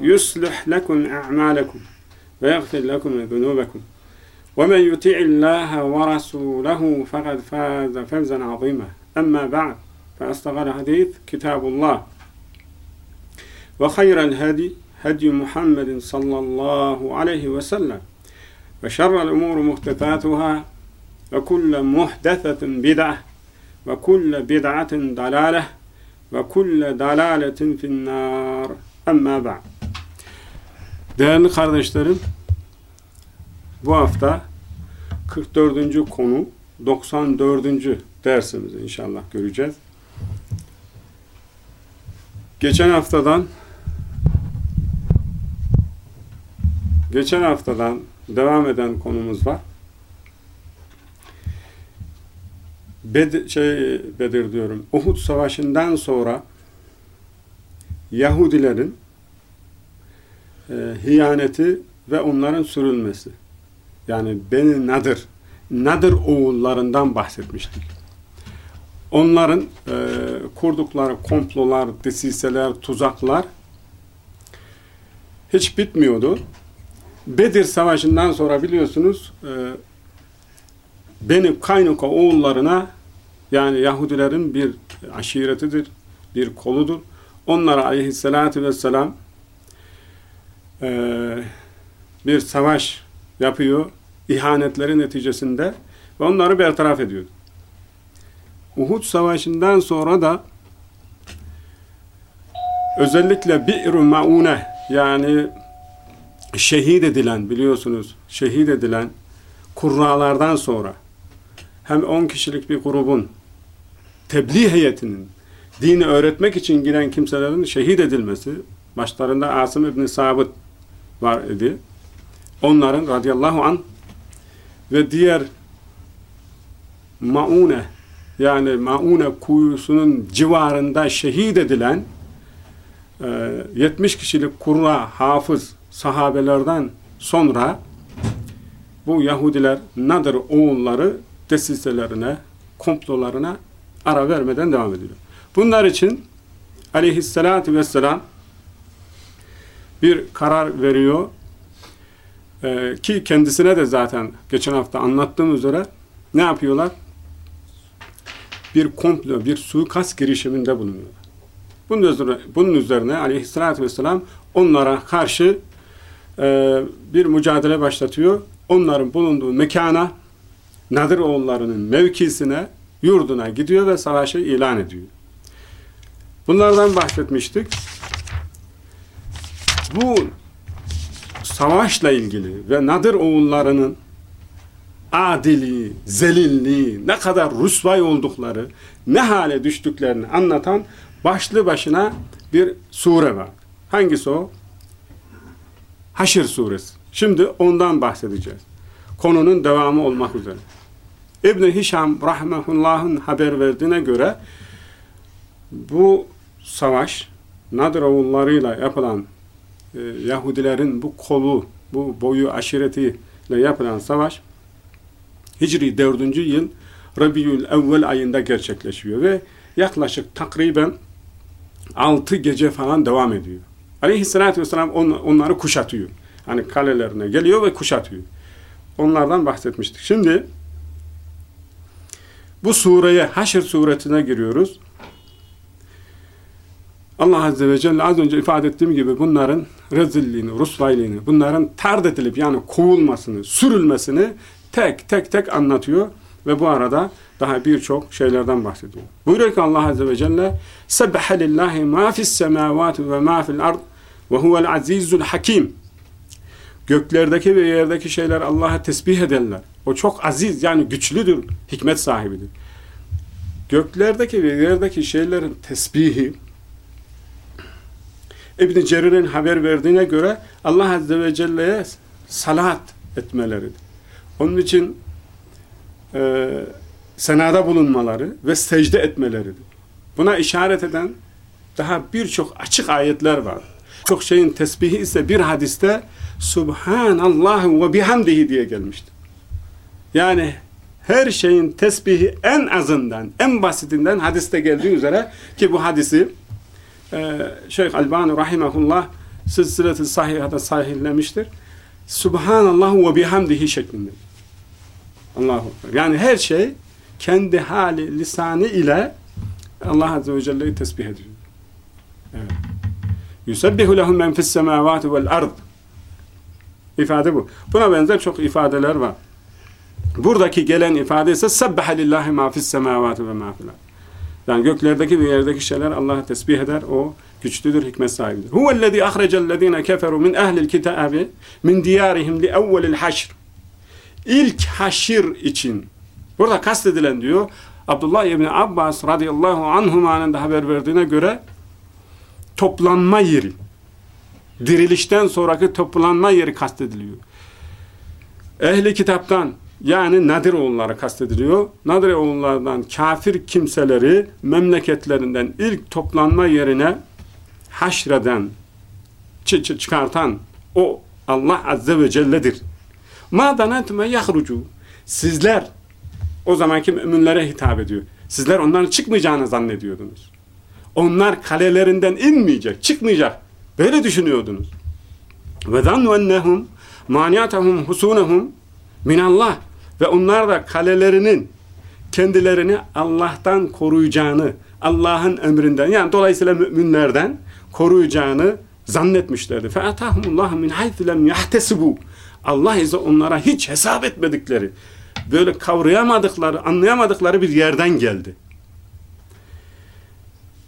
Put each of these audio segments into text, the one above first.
يصلح لكم أعمالكم ويغفر لكم ذنوبكم. ومن يطيع الله ورسوله فقد فاز فوزا عظيما. أما بعد فأصدق الحديث كتاب الله. وخير الهدي هدي محمد صلى الله عليه وسلم. وشر الأمور محدثاتها وكل محدثة بدعة وكل بدعة ضلالة وكل ضلالة في النار. أما بعد Değerli kardeşlerim, bu hafta 44. konu 94. dersimizi inşallah göreceğiz. Geçen haftadan geçen haftadan devam eden konumuz var. Bed şey Bedir diyorum. Uhud Savaşı'ndan sonra Yahudilerin e, hiyaneti ve onların sürülmesi. Yani Beni Nadir, Nadir oğullarından bahsetmiştik. Onların e, kurdukları komplolar, desiseler, tuzaklar hiç bitmiyordu. Bedir Savaşı'ndan sonra biliyorsunuz e, Beni Kaynuka oğullarına yani Yahudilerin bir aşiretidir, bir koludur. Onlara aleyhissalatü vesselam e, bir savaş yapıyor, ihanetleri neticesinde ve onları bertaraf ediyor. Uhud Savaşı'ndan sonra da özellikle Bi'r-i Maune yani şehit edilen biliyorsunuz şehit edilen kurralardan sonra hem 10 kişilik bir grubun tebliğ heyetinin dini öğretmek için giden kimselerin şehit edilmesi başlarında Asım İbni Sabit var idi. Onların radıyallahu an ve diğer Maune yani Maune kuyusunun civarında şehit edilen e, 70 kişilik kurra, hafız sahabelerden sonra bu Yahudiler Nadir oğulları desiselerine, komplolarına ara vermeden devam ediyor. Bunlar için aleyhissalatü vesselam bir karar veriyor ee, ki kendisine de zaten geçen hafta anlattığım üzere ne yapıyorlar? Bir komplo, bir suikast girişiminde bulunuyorlar. Bunun üzerine, bunun üzerine aleyhissalatü vesselam onlara karşı e, bir mücadele başlatıyor. Onların bulunduğu mekana, Nadir oğullarının mevkisine, yurduna gidiyor ve savaşı ilan ediyor. Bunlardan bahsetmiştik. Bu savaşla ilgili ve Nadir oğullarının adili, zelilliği, ne kadar rusvay oldukları, ne hale düştüklerini anlatan başlı başına bir sure var. Hangisi o? Haşr suresi. Şimdi ondan bahsedeceğiz. Konunun devamı olmak üzere. İbn-i Hişam rahmetullah'ın haber verdiğine göre bu savaş Nadir oğullarıyla yapılan e, Yahudilerin bu kolu, bu boyu aşiretiyle yapılan savaş Hicri 4. yıl Rabiül evvel ayında gerçekleşiyor ve yaklaşık takriben 6 gece falan devam ediyor. Aleyhissalatü vesselam on, onları kuşatıyor. Hani kalelerine geliyor ve kuşatıyor. Onlardan bahsetmiştik. Şimdi bu sureye, Haşr suretine giriyoruz. Allah Azze ve Celle az önce ifade ettiğim gibi bunların rezilliğini, rusvaylığını, bunların tard edilip yani kovulmasını, sürülmesini tek tek tek anlatıyor ve bu arada daha birçok şeylerden bahsediyor. Buyuruyor ki Allah Azze ve Celle ma fis semavati ve ma fil ard ve huvel azizul hakim Göklerdeki ve yerdeki şeyler Allah'a tesbih ederler. O çok aziz yani güçlüdür, hikmet sahibidir. Göklerdeki ve yerdeki şeylerin tesbihi İbn Cerir'in haber verdiğine göre Allah Azze ve Celle'ye salat etmeleridir. Onun için e, senada bulunmaları ve secde etmeleridir. Buna işaret eden daha birçok açık ayetler var. Çok şeyin tesbihi ise bir hadiste Subhanallah ve bihamdihi diye gelmiştir. Yani her şeyin tesbihi en azından, en basitinden hadiste geldiği üzere ki bu hadisi e, Şeyh Albani Rahimahullah Silsilet-i Sahiha'da sahihlemiştir. Subhanallah ve bihamdihi şeklinde. Allahu Yani her şey kendi hali, lisanı ile Allah Azze ve Celle'yi tesbih ediyor. Evet. Yusebbihu lehum men fis semavati vel ard. İfade bu. Buna benzer çok ifadeler var. Buradaki gelen ifade ise sebbaha lillahi ma fis semavati ve ma fil Yani göklerdeki ve yerdeki şeyler Allah'a tesbih eder. O güçlüdür, hikmet sahibidir. Huvellezî ahrecellezîne keferu min ehlil kitâbi min diyârihim li evvelil haşr. İlk haşir için. Burada kastedilen diyor Abdullah İbni Abbas radıyallahu anhumanın da haber verdiğine göre toplanma yeri. Dirilişten sonraki toplanma yeri kastediliyor. Ehli kitaptan yani Nadir oğulları kastediliyor. Nadir oğullardan kafir kimseleri memleketlerinden ilk toplanma yerine haşreden, çıkartan o Allah Azze ve Celle'dir. Ma danetme yahrucu. Sizler o zamanki müminlere hitap ediyor. Sizler onların çıkmayacağını zannediyordunuz. Onlar kalelerinden inmeyecek, çıkmayacak. Böyle düşünüyordunuz. Ve zannu ennehum maniyatahum husunehum minallah ve onlar da kalelerinin kendilerini Allah'tan koruyacağını, Allah'ın emrinden yani dolayısıyla müminlerden koruyacağını zannetmişlerdi. فَاَتَاهُمُ min مِنْ لَمْ يَحْتَسِبُوا Allah ise onlara hiç hesap etmedikleri, böyle kavrayamadıkları, anlayamadıkları bir yerden geldi.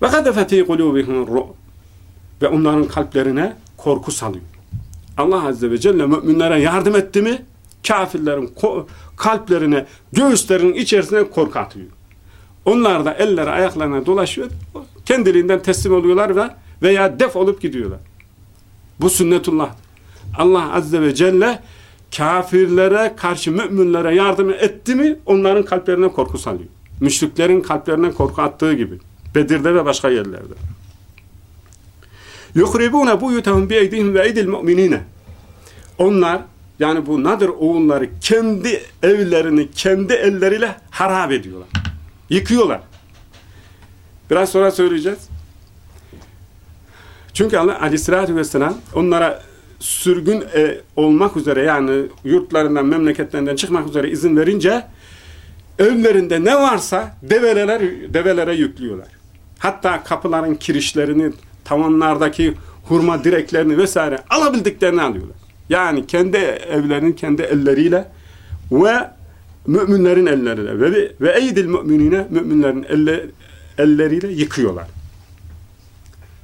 وَقَدَفَ ف۪ي قُلُوبِهُمُ الرُّعْ Ve onların kalplerine korku salıyor. Allah Azze ve Celle müminlere yardım etti mi, kafirlerin kalplerine, göğüslerinin içerisine korku atıyor. Onlar da elleri ayaklarına dolaşıyor, kendiliğinden teslim oluyorlar ve veya def olup gidiyorlar. Bu sünnetullah. Allah Azze ve Celle kafirlere karşı müminlere yardım etti mi onların kalplerine korku salıyor. Müşriklerin kalplerine korku attığı gibi. Bedir'de ve başka yerlerde. يُخْرِبُونَ بُيُّتَهُمْ بِاَيْدِهِمْ وَاَيْدِ الْمُؤْمِنِينَ Onlar yani bu Nadir oğulları kendi evlerini kendi elleriyle harap ediyorlar. Yıkıyorlar. Biraz sonra söyleyeceğiz. Çünkü Allah aleyhissalatü vesselam onlara sürgün e, olmak üzere yani yurtlarından, memleketlerinden çıkmak üzere izin verince evlerinde ne varsa develer, develere yüklüyorlar. Hatta kapıların kirişlerini, tavanlardaki hurma direklerini vesaire alabildiklerini alıyorlar. Yani kendi evlerinin kendi elleriyle ve müminlerin elleriyle ve, ve eydil müminine müminlerin elle, elleriyle yıkıyorlar.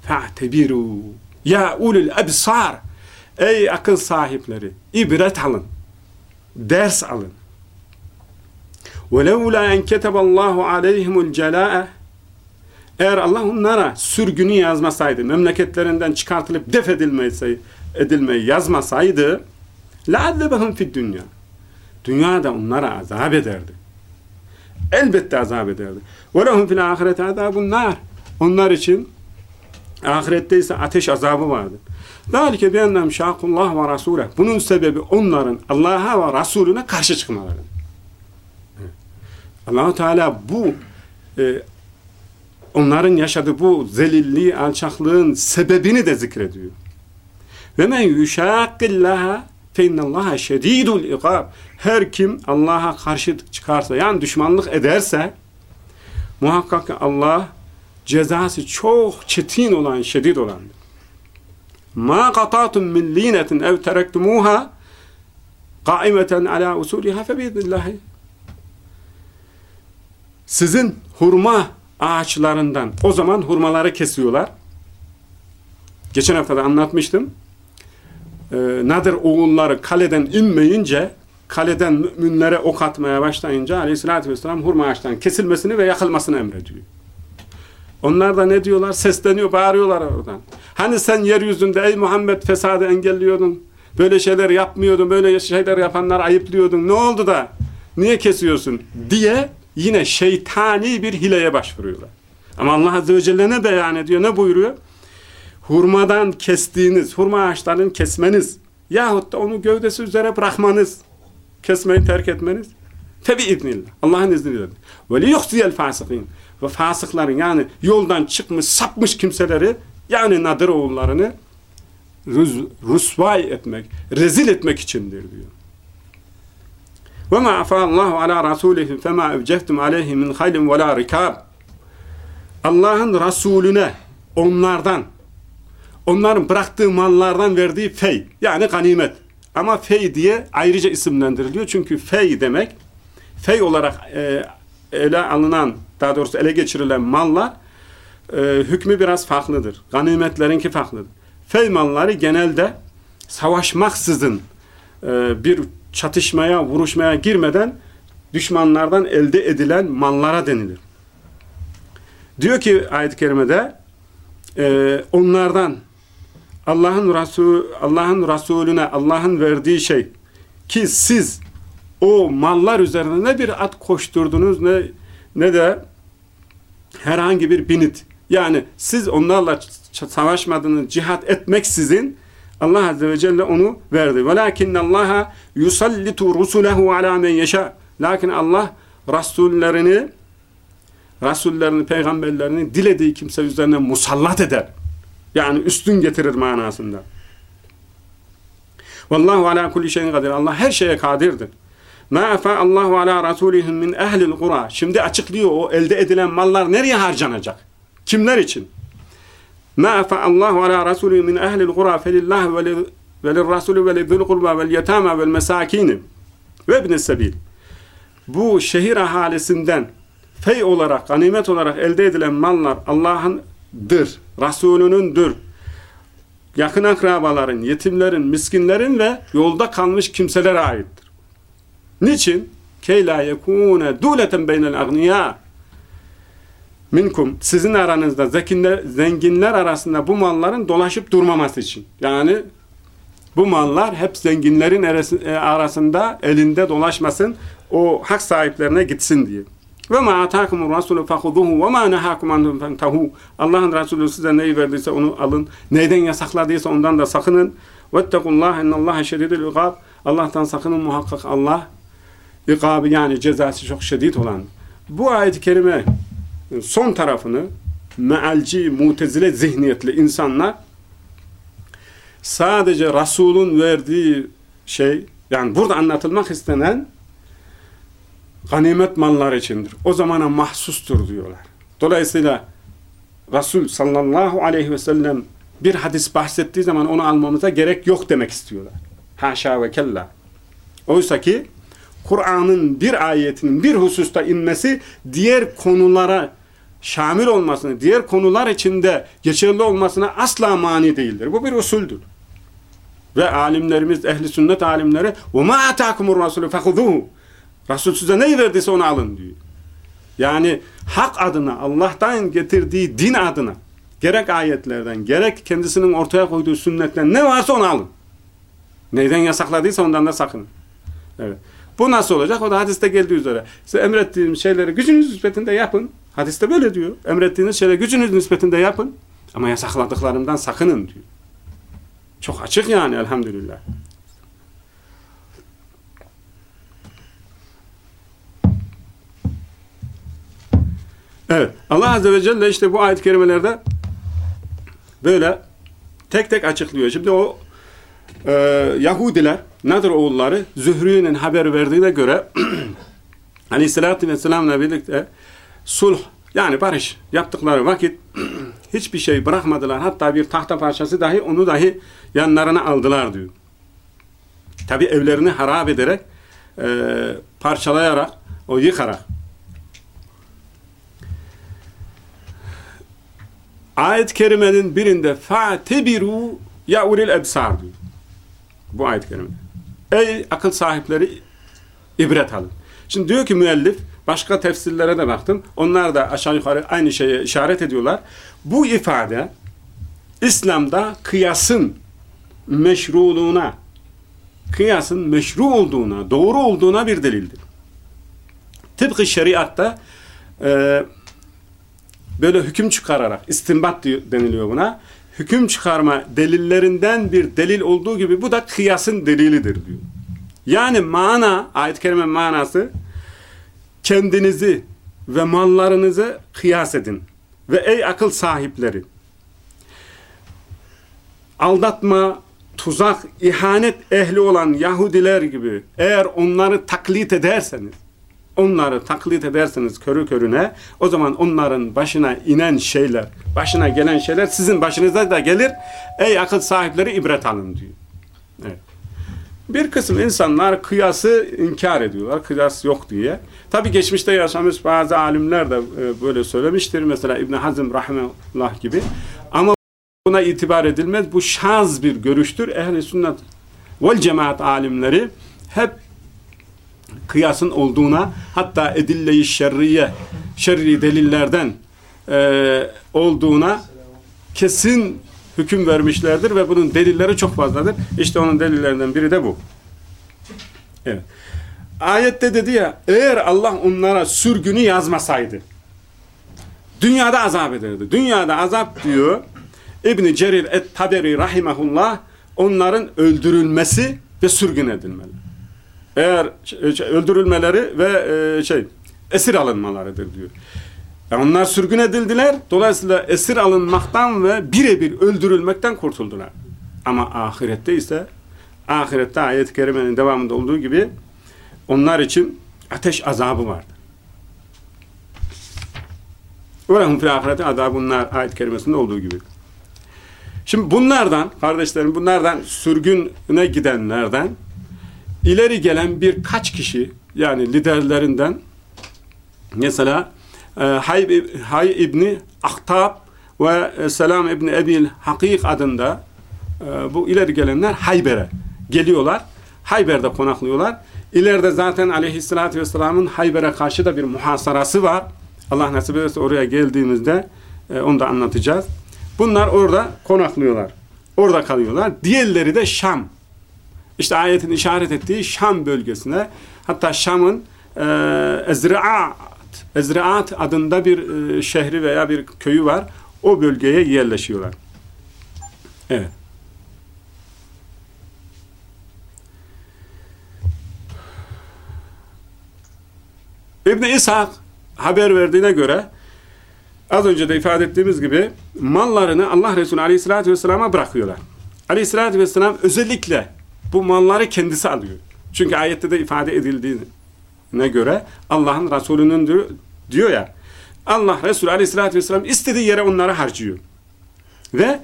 Fa'tebiru ya ulul ebsar ey akıl sahipleri ibret alın ders alın وَلَوْلَا اَنْ كَتَبَ اللّٰهُ عَلَيْهِمُ الْجَلَاءَ Eğer Allah onlara sürgünü yazmasaydı, memleketlerinden çıkartılıp def edilmeyi, edilmeyi yazmasaydı لَعَذَّبَهُمْ فِي dünya. Dünyada onlara azap ederdi. Elbette azap ederdi. وَلَهُمْ فِي الْآخِرَةِ عَذَابُ النَّارِ Onlar için ahirette ise ateş azabı vardır. ذَٰلِكَ بِيَنَّمْ شَاقُ اللّٰهُ وَرَسُولَهُ Bunun sebebi onların Allah'a ve Resulüne karşı çıkmaları. Allahu Teala bu e, onların yaşadığı bu zelilliği, alçaklığın sebebini de zikrediyor. Ve men yuşakillaha fe innallaha şedidul ikab. Her kim Allah'a karşı çıkarsa yani düşmanlık ederse muhakkak Allah cezası çok çetin olan, şedid olandır. Ma qatatum min linetin ev terektumuha kaimeten ala usuliha fe biiznillahı. Sizin hurma ağaçlarından o zaman hurmaları kesiyorlar. Geçen hafta da anlatmıştım. Ee, Nadir oğulları kaleden inmeyince kaleden müminlere ok atmaya başlayınca aleyhissalatü vesselam hurma ağaçtan kesilmesini ve yakılmasını emrediyor. Onlar da ne diyorlar? Sesleniyor, bağırıyorlar oradan. Hani sen yeryüzünde ey Muhammed fesadı engelliyordun. Böyle şeyler yapmıyordun. Böyle şeyler yapanlar ayıplıyordun. Ne oldu da? Niye kesiyorsun? Diye yine şeytani bir hileye başvuruyorlar. Ama Allah Azze ve Celle ne beyan ediyor? Ne buyuruyor? Hurmadan kestiğiniz, hurma ağaçlarını kesmeniz yahut da onu gövdesi üzere bırakmanız, kesmeyi terk etmeniz Tebi idnillah. Allah'ın izniyle. Ve li yuhziyel fasikin. Ve fasıkların yani yoldan çıkmış, sapmış kimseleri yani Nadir oğullarını rusvay etmek, rezil etmek içindir diyor. Ve ma afallahu ala rasulihi fema evcehtum aleyhi min haylin ve la rikab. Allah'ın Resulüne onlardan onların bıraktığı mallardan verdiği fey yani ganimet. Ama fey diye ayrıca isimlendiriliyor. Çünkü fey demek fey olarak e, ele alınan daha doğrusu ele geçirilen mallar e, hükmü biraz farklıdır. Ganimetlerinki farklıdır. Fey malları genelde savaşmaksızın e, bir çatışmaya, vuruşmaya girmeden düşmanlardan elde edilen mallara denilir. Diyor ki ayet-i kerimede e, onlardan Allah'ın Resul Allah'ın Resulüne Allah'ın verdiği şey ki siz o mallar üzerine ne bir at koşturdunuz ne ne de herhangi bir binit. Yani siz onlarla savaşmadığınız, cihat etmeksizin Allah Azze ve Celle onu verdi. وَلَاكِنَّ اللّٰهَ يُسَلِّتُ رُسُلَهُ عَلَى مَنْ يَشَاءُ Lakin Allah Rasullerini Rasullerini, peygamberlerini dilediği kimse üzerine musallat eder. Yani üstün getirir manasında. Vallahu ala kulli şeyin kadir. Allah her şeye kadirdir. Ma afa Allahu ala rasulihim min ehlil kura. Şimdi açıklıyor o elde edilen mallar nereye harcanacak? Kimler için? Ma afa Allahu ala rasulihim min ehlil kura felillah ve lirrasulü ve lizzul kurba vel yetama vel mesakin ve ibn sebil. Bu şehir ahalisinden fey olarak, ganimet olarak elde edilen mallar Allah'ındır, Resulünündür. Yakın akrabaların, yetimlerin, miskinlerin ve yolda kalmış kimselere aittir. Niçin? Key la yekune duleten beynel agniya minkum sizin aranızda zekinler, zenginler arasında bu malların dolaşıp durmaması için. Yani bu mallar hep zenginlerin e, arasında elinde dolaşmasın, o hak sahiplerine gitsin diye. Ve ma atakumur rasulü fehuduhu ve ma nehakum anhum. Allah'ın Resulü size neyi verdiyse onu alın. Neyden yasakladıysa ondan da sakının. Vettekullah innallaha şedidül ikab. Allah'tan sakının muhakkak Allah ikabı yani cezası çok şiddet olan. Bu ayet-i kerime son tarafını mealci, mutezile zihniyetli insanlar sadece Resul'ün verdiği şey yani burada anlatılmak istenen ganimet mallar içindir. O zamana mahsustur diyorlar. Dolayısıyla Resul sallallahu aleyhi ve sellem bir hadis bahsettiği zaman onu almamıza gerek yok demek istiyorlar. Haşa ve kella. Oysa ki Kur'an'ın bir ayetinin bir hususta inmesi diğer konulara şamil olmasını, diğer konular içinde geçerli olmasına asla mani değildir. Bu bir usuldür. Ve alimlerimiz, ehli sünnet alimleri وَمَا اَتَاكُمُ الرَّسُولُ فَخُذُوهُ Resul size neyi verdiyse onu alın diyor. Yani hak adına, Allah'tan getirdiği din adına gerek ayetlerden, gerek kendisinin ortaya koyduğu sünnetten ne varsa onu alın. Neyden yasakladıysa ondan da sakının. Evet. Bu nasıl olacak? O da hadiste geldiği üzere. Size emrettiğim şeyleri gücünüz nispetinde yapın. Hadiste böyle diyor. Emrettiğiniz şeyleri gücünüz nispetinde yapın. Ama yasakladıklarımdan sakının diyor. Çok açık yani elhamdülillah. Evet. Allah Azze ve Celle işte bu ayet-i kerimelerde böyle tek tek açıklıyor. Şimdi o e, Yahudiler, Nadir oğulları Zührü'nün haber verdiğine göre Aleyhisselatü Vesselam'la birlikte sulh yani barış yaptıkları vakit hiçbir şey bırakmadılar. Hatta bir tahta parçası dahi onu dahi yanlarına aldılar diyor. Tabi evlerini harap ederek, e, parçalayarak, o yıkarak. Ayet-i kerimenin birinde فَاَتَبِرُوا ya ulil ebsar diyor. Bu ayet-i kerime. Ey akıl sahipleri ibret alın. Şimdi diyor ki müellif başka tefsirlere de baktım. Onlar da aşağı yukarı aynı şeye işaret ediyorlar. Bu ifade İslam'da kıyasın meşruluğuna kıyasın meşru olduğuna, doğru olduğuna bir delildir. Tıpkı şeriatta e, böyle hüküm çıkararak, istimbat diyor, deniliyor buna. Hüküm çıkarma delillerinden bir delil olduğu gibi bu da kıyasın delilidir diyor. Yani mana, ayet-i kerime manası kendinizi ve mallarınızı kıyas edin. Ve ey akıl sahipleri aldatma, tuzak, ihanet ehli olan Yahudiler gibi eğer onları taklit ederseniz onları taklit ederseniz körü körüne o zaman onların başına inen şeyler, başına gelen şeyler sizin başınıza da gelir. Ey akıl sahipleri ibret alın diyor. Evet. Bir kısım insanlar kıyası inkar ediyorlar. Kıyas yok diye. Tabi geçmişte yaşamış bazı alimler de e, böyle söylemiştir. Mesela İbn Hazm rahmetullah gibi. Ama buna itibar edilmez. Bu şaz bir görüştür. Ehli sünnet vel cemaat alimleri hep kıyasın olduğuna hatta edille-i şerriye şerri delillerden e, olduğuna kesin hüküm vermişlerdir ve bunun delilleri çok fazladır. İşte onun delillerinden biri de bu. Evet. Ayette dedi ya eğer Allah onlara sürgünü yazmasaydı dünyada azap ederdi. Dünyada azap diyor İbn Cerir et-Taberi rahimahullah onların öldürülmesi ve sürgün edilmeleri. Eğer e, öldürülmeleri ve e, şey esir alınmalarıdır diyor. Yani onlar sürgün edildiler. Dolayısıyla esir alınmaktan ve birebir öldürülmekten kurtuldular. Ama ahirette ise ahirette ayet-i kerimenin devamında olduğu gibi onlar için ateş azabı vardı. Velahum fil ahireti azabunlar ayet-i kerimesinde olduğu gibi. Şimdi bunlardan, kardeşlerim bunlardan sürgüne gidenlerden ileri gelen birkaç kişi yani liderlerinden mesela e, Hay, Hay İbni Ahtab ve e, Selam İbni Ebil Hakik adında e, bu ileri gelenler Hayber'e geliyorlar. Hayber'de konaklıyorlar. İleride zaten aleyhissalatü vesselamın Hayber'e karşı da bir muhasarası var. Allah nasip ederse oraya geldiğimizde onu da anlatacağız. Bunlar orada konaklıyorlar. Orada kalıyorlar. Diğerleri de Şam. İşte ayetin işaret ettiği Şam bölgesine hatta Şam'ın e, Ezraat Ezraat adında bir e, şehri veya bir köyü var. O bölgeye yerleşiyorlar. Evet. İbn-i İshak haber verdiğine göre az önce de ifade ettiğimiz gibi mallarını Allah Resulü Aleyhisselatü Vesselam'a bırakıyorlar. Aleyhisselatü Vesselam özellikle bu malları kendisi alıyor. Çünkü ayette de ifade edildiğine göre Allah'ın Resulü'nün diyor, ya Allah Resulü Aleyhisselatü Vesselam istediği yere onları harcıyor. Ve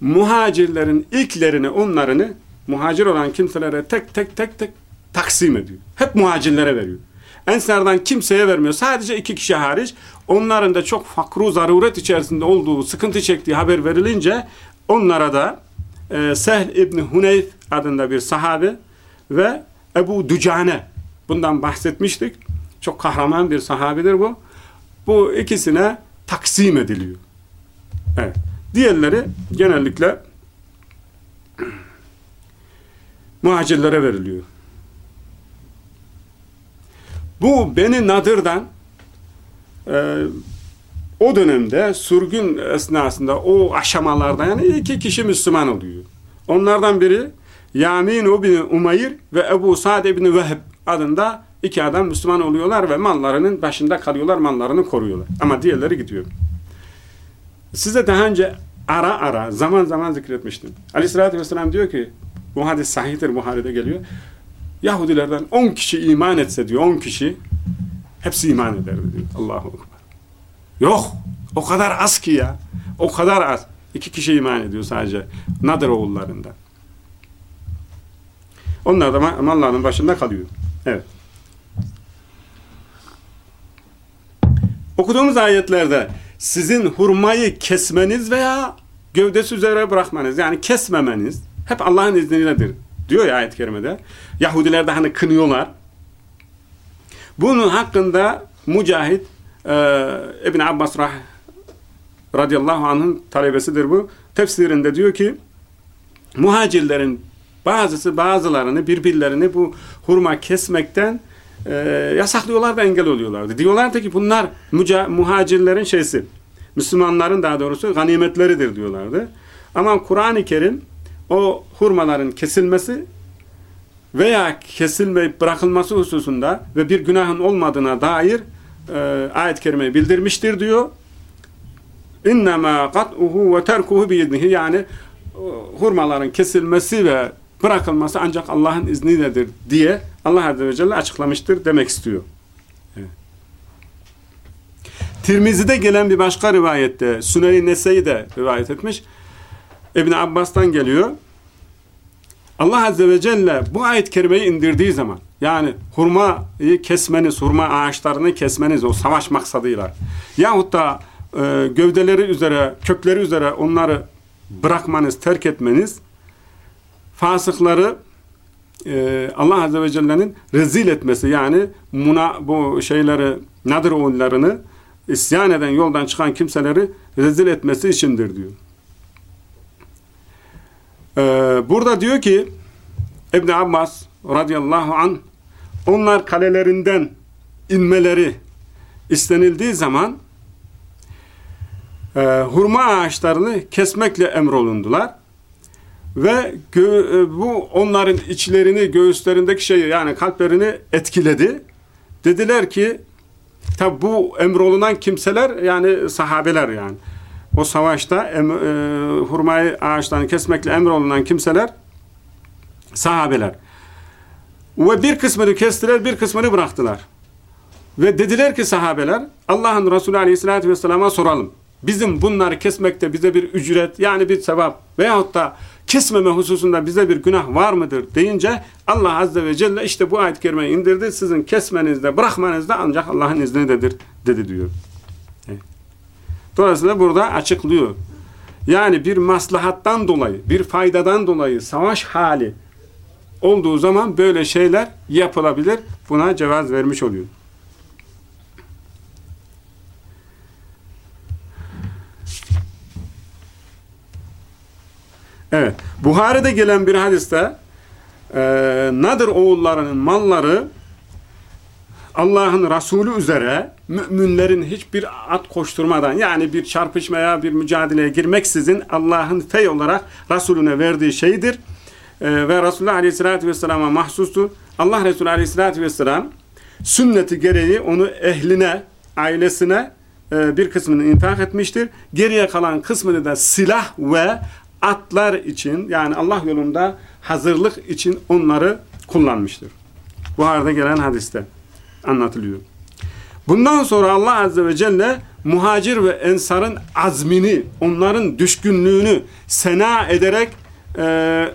muhacirlerin ilklerini onlarını muhacir olan kimselere tek tek tek tek taksim ediyor. Hep muhacirlere veriyor. Ensardan kimseye vermiyor. Sadece iki kişi hariç onların da çok fakru zaruret içerisinde olduğu, sıkıntı çektiği haber verilince onlara da e, Sehl İbni Huneyf adında bir sahabe ve Ebu Dücane bundan bahsetmiştik. Çok kahraman bir sahabedir bu. Bu ikisine taksim ediliyor. Evet. Diğerleri genellikle muhacirlere veriliyor. Bu Beni Nadır'dan e, o dönemde sürgün esnasında o aşamalarda yani iki kişi Müslüman oluyor. Onlardan biri Yamin bin Umayr ve Ebu Sa'd bin Vehb adında iki adam Müslüman oluyorlar ve mallarının başında kalıyorlar, mallarını koruyorlar. Ama diğerleri gidiyor. Size daha önce ara ara, zaman zaman zikretmiştim. Aleyhissalatü vesselam diyor ki, bu hadis sahihtir, Buhari'de geliyor. Yahudilerden 10 kişi iman etse diyor, 10 kişi hepsi iman eder diyor. Allahu. Yok, o kadar az ki ya. O kadar az. İki kişi iman ediyor sadece. Nadir oğullarından. Onlar da mallarının başında kalıyor. Evet. Okuduğumuz ayetlerde sizin hurmayı kesmeniz veya gövdesi üzere bırakmanız yani kesmemeniz hep Allah'ın izniyledir diyor ya ayet-i kerimede. Yahudiler de hani kınıyorlar. Bunun hakkında Mücahit e, İbn Abbas rah, radıyallahu anh'ın talebesidir bu. Tefsirinde diyor ki muhacirlerin bazısı bazılarını birbirlerini bu hurma kesmekten e, yasaklıyorlar ve engel oluyorlardı. Diyorlardı ki bunlar muhacirlerin şeysi, Müslümanların daha doğrusu ganimetleridir diyorlardı. Ama Kur'an-ı Kerim o hurmaların kesilmesi veya kesilmeyip bırakılması hususunda ve bir günahın olmadığına dair e, ayet-i kerimeyi bildirmiştir diyor. Kat'uhu ve terkuhu biyidnihi yani hurmaların kesilmesi ve bırakılması ancak Allah'ın izniyledir diye Allah Azze ve Celle açıklamıştır demek istiyor. Tirmizi'de gelen bir başka rivayette Süneni Nese'yi de rivayet etmiş. İbn Abbas'tan geliyor. Allah Azze ve Celle bu ayet-i kerimeyi indirdiği zaman yani hurmayı kesmeniz, hurma ağaçlarını kesmeniz o savaş maksadıyla yahut da e, gövdeleri üzere, kökleri üzere onları bırakmanız, terk etmeniz fasıkları e, Allah Azze ve Celle'nin rezil etmesi yani muna, bu şeyleri nadir oğullarını isyan eden yoldan çıkan kimseleri rezil etmesi içindir diyor. Ee, burada diyor ki İbn Abbas radıyallahu an onlar kalelerinden inmeleri istenildiği zaman e, hurma ağaçlarını kesmekle emrolundular. Ve e, bu onların içlerini, göğüslerindeki şeyi yani kalplerini etkiledi. Dediler ki tabi bu emrolunan kimseler yani sahabeler yani. O savaşta em, e, hurmayı ağaçlarını kesmekle emrolunan kimseler sahabeler. Ve bir kısmını kestiler, bir kısmını bıraktılar. Ve dediler ki sahabeler, Allah'ın Resulü Aleyhisselatü Vesselam'a soralım. Bizim bunları kesmekte bize bir ücret, yani bir sevap veyahut da kesmeme hususunda bize bir günah var mıdır deyince Allah Azze ve Celle işte bu ayet-i kerimeyi indirdi. Sizin kesmenizde, bırakmanızda ancak Allah'ın iznidedir dedi diyor. Dolayısıyla burada açıklıyor. Yani bir maslahattan dolayı, bir faydadan dolayı savaş hali olduğu zaman böyle şeyler yapılabilir. Buna cevaz vermiş oluyor. Evet. Buhari'de gelen bir hadiste e, Nadir oğullarının malları Allah'ın Resulü üzere müminlerin hiçbir at koşturmadan yani bir çarpışmaya bir mücadeleye girmeksizin Allah'ın fey olarak Resulüne verdiği şeydir. Ee, ve Resulullah Aleyhisselatü Vesselam'a mahsustur. Allah Resulü Aleyhisselatü Vesselam sünneti gereği onu ehline, ailesine e, bir kısmını infak etmiştir. Geriye kalan kısmını da silah ve atlar için yani Allah yolunda hazırlık için onları kullanmıştır. Bu arada gelen hadiste anlatılıyor. Bundan sonra Allah Azze ve Celle muhacir ve ensarın azmini, onların düşkünlüğünü sena ederek e,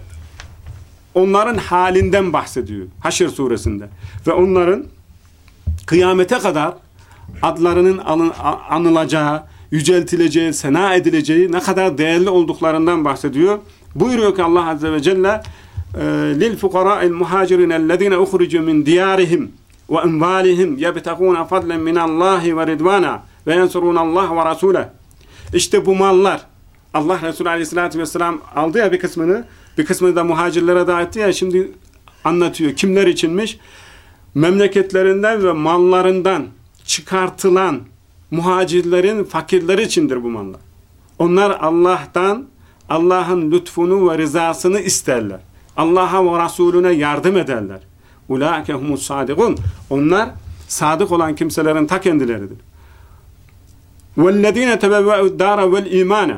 onların halinden bahsediyor. Haşr suresinde. Ve onların kıyamete kadar adlarının anılacağı, yüceltileceği, sena edileceği ne kadar değerli olduklarından bahsediyor. Buyuruyor ki Allah Azze ve Celle ellezine uhricu min diyarihim ve envalihim yebtegûne fadlen minallahi ve ridvana ve yensurûnallah ve rasûleh İşte bu mallar Allah Resulü Aleyhisselatü Vesselam aldı ya bir kısmını bir kısmını da muhacirlere dağıttı ya şimdi anlatıyor. Kimler içinmiş? Memleketlerinden ve mallarından çıkartılan muhacirlerin fakirleri içindir bu mallar. Onlar Allah'tan Allah'ın lütfunu ve rızasını isterler. Allah'a ve Resulüne yardım ederler. Ulaike humus sadikun. Onlar sadık olan kimselerin ta kendileridir. وَالَّذ۪ينَ تَبَوَّعُ الدَّارَ وَالْا۪يمَانَ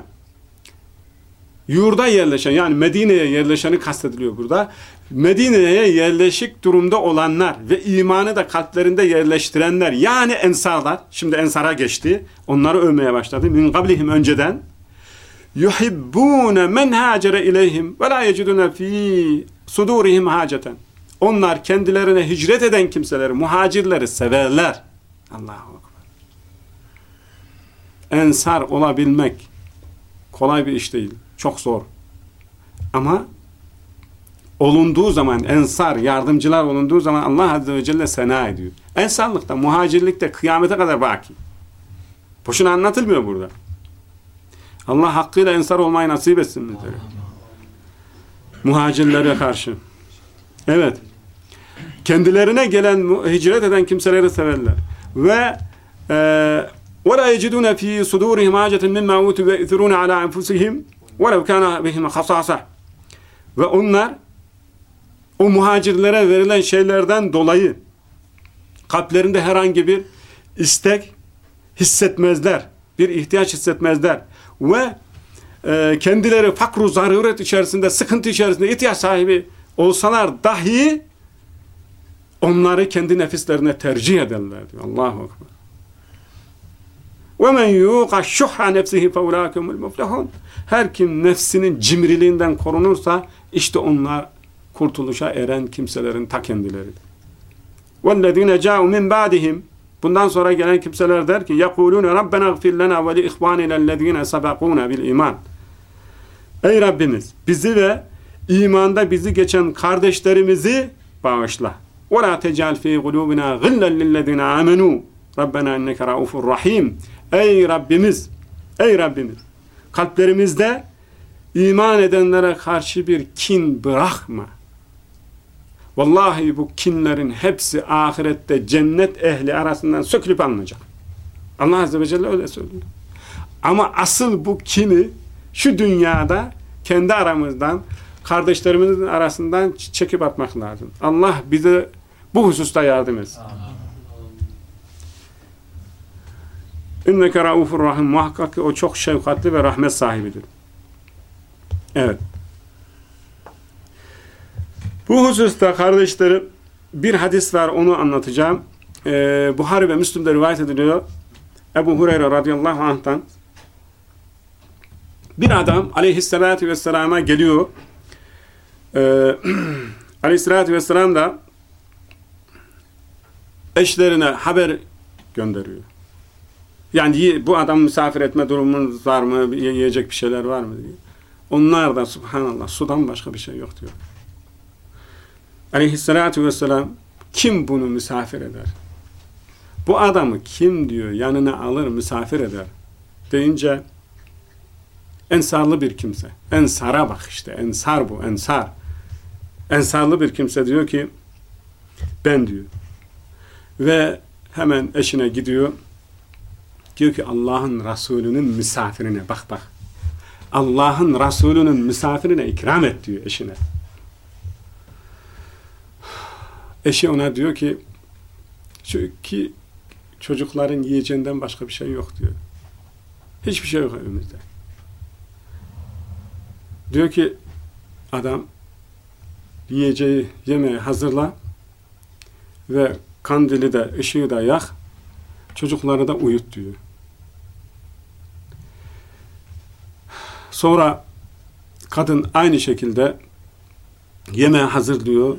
Yurda yerleşen yani Medine'ye yerleşeni kastediliyor burada. Medine'ye yerleşik durumda olanlar ve imanı da kalplerinde yerleştirenler yani ensarlar şimdi ensara geçti onları övmeye başladı min kablihim önceden yuhibbune men hacere ileyhim ve la yecidune fi sudurihim haceten. Onlar kendilerine hicret eden kimseleri, muhacirleri severler. Allahu Ekber. Ensar olabilmek kolay bir iş değil Çok zor. Ama olunduğu zaman, ensar, yardımcılar olunduğu zaman Allah Azze ve Celle sena ediyor. Ensarlıkta, muhacirlikte kıyamete kadar baki. Boşuna anlatılmıyor burada. Allah hakkıyla ensar olmayı nasip etsin bizlere. Muhacirlere karşı. Evet. Kendilerine gelen, hicret eden kimseleri severler. Ve وَلَا يَجِدُونَ ف۪ي صُدُورِهِمْ عَجَةً مِمَّا اُوتُوا وَاِثِرُونَ عَلَى أَنْفُسِهِمْ وَلَوْ كَانَ بِهِمْ خَصَاصَةً Ve onlar o muhacirlere verilen şeylerden dolayı kalplerinde herhangi bir istek hissetmezler. Bir ihtiyaç hissetmezler. Ve e, kendileri fakru zaruret içerisinde, sıkıntı içerisinde ihtiyaç sahibi olsalar dahi onları kendi nefislerine tercih ederler diyor. Allahu Ekber. وَمَنْ يُوقَ شُحَّ نَفْسِهِ فَاُولَٰكُمُ الْمُفْلَحُونَ Her kim nefsinin cimriliğinden korunursa işte onlar kurtuluşa eren kimselerin ta kendileridir. وَالَّذ۪ينَ جَاءُوا مِنْ بَعْدِهِمْ Bundan sonra gelen kimseler der ki يَقُولُونَ رَبَّنَا اغْفِرْ لَنَا وَلِإِخْوَانِنَا الَّذ۪ينَ سَبَقُونَ بِالْاِيمَانِ Ey Rabbimiz bizi ve imanda bizi geçen kardeşlerimizi bağışla. وَلَا تَجَعَلْ ف۪ي قُلُوبِنَا غِلًّا لِلَّذ۪ينَ آمَنُوا رَبَّنَا اِنَّكَ رَعُفُ الرَّحِيمِ Ey Rabbimiz, ey Rabbimiz, kalplerimizde iman edenlere karşı bir kin bırakma. Vallahi bu kinlerin hepsi ahirette cennet ehli arasından sökülüp alınacak. Allah Azze ve Celle öyle söylüyor. Ama asıl bu kini şu dünyada kendi aramızdan, kardeşlerimizin arasından çekip atmak lazım. Allah bize bu hususta yardım etsin. İnneke raufur rahim. Muhakkak ki o çok şefkatli ve rahmet sahibidir. Evet. Bu hususta kardeşlerim bir hadis var onu anlatacağım. Ee, Buhari ve Müslüm'de rivayet ediliyor. Ebu Hureyre radıyallahu anh'tan bir adam aleyhissalatü vesselama geliyor. Ee, aleyhissalatü vesselam da eşlerine haber gönderiyor. Yani bu adam misafir etme durumunuz var mı? Yiyecek bir şeyler var mı? diye. Onlar da subhanallah sudan başka bir şey yok diyor. Aleyhissalatü vesselam kim bunu misafir eder? Bu adamı kim diyor yanına alır misafir eder? Deyince ensarlı bir kimse. Ensara bak işte. Ensar bu. Ensar. Ensarlı bir kimse diyor ki ben diyor. Ve hemen eşine gidiyor Diyor ki Allah'ın Resulü'nün misafirine bak bak. Allah'ın Resulü'nün misafirine ikram et diyor eşine. Eşi ona diyor ki şu ki çocukların yiyeceğinden başka bir şey yok diyor. Hiçbir şey yok evimizde. Diyor ki adam yiyeceği yemeği hazırla ve kandili de ışığı da yak çocukları da uyut diyor. Sonra kadın aynı şekilde yemeği hazırlıyor,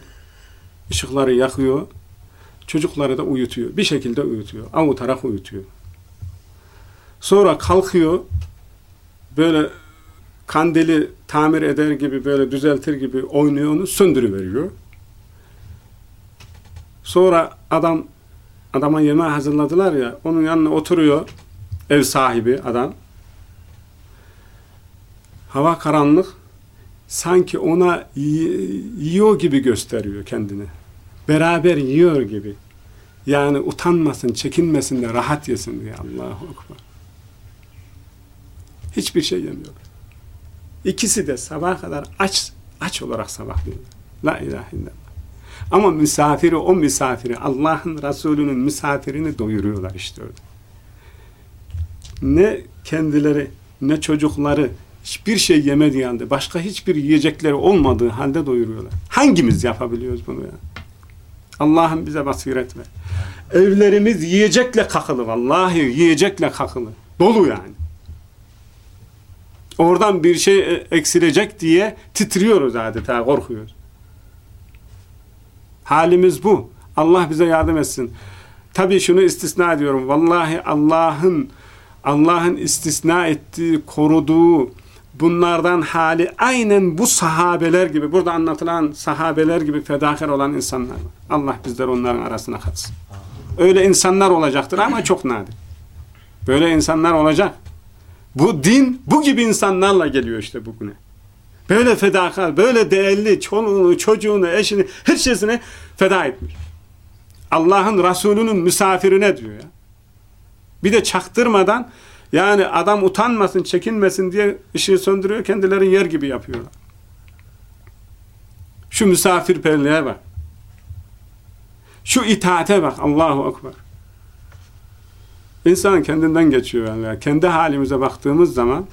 ışıkları yakıyor, çocukları da uyutuyor. Bir şekilde uyutuyor. Avutarak uyutuyor. Sonra kalkıyor, böyle kandili tamir eder gibi, böyle düzeltir gibi oynuyor onu, söndürüveriyor. Sonra adam, adama yemeği hazırladılar ya, onun yanına oturuyor, ev sahibi adam hava karanlık sanki ona yiyor gibi gösteriyor kendini. Beraber yiyor gibi. Yani utanmasın, çekinmesin de rahat yesin diye Allahu Ekber. Hiçbir şey yemiyor. İkisi de sabah kadar aç aç olarak sabahlıyor. La ilahe illallah. Ama misafiri, o misafiri, Allah'ın Resulü'nün misafirini doyuruyorlar işte öyle. Ne kendileri, ne çocukları, hiçbir şey yemediği halde, başka hiçbir yiyecekleri olmadığı halde doyuruyorlar. Hangimiz yapabiliyoruz bunu ya? Allah'ım bize basiret ver. Evlerimiz yiyecekle kakılı vallahi yiyecekle kakılı. Dolu yani. Oradan bir şey eksilecek diye titriyoruz adeta, korkuyoruz. Halimiz bu. Allah bize yardım etsin. Tabii şunu istisna ediyorum. Vallahi Allah'ın Allah'ın istisna ettiği, koruduğu bunlardan hali aynen bu sahabeler gibi, burada anlatılan sahabeler gibi fedakar olan insanlar var. Allah bizler onların arasına katsın. Öyle insanlar olacaktır ama çok nadir. Böyle insanlar olacak. Bu din bu gibi insanlarla geliyor işte bugüne. Böyle fedakar, böyle değerli çoluğunu, çocuğunu, eşini, her şeysini feda etmiş. Allah'ın Resulü'nün misafirine diyor ya. Bir de çaktırmadan yani adam utanmasın, çekinmesin diye ışığı söndürüyor, kendileri yer gibi yapıyorlar. Şu misafirperliğe bak. Şu itaate bak. Allahu Ekber. İnsan kendinden geçiyor. Yani. Kendi halimize baktığımız zaman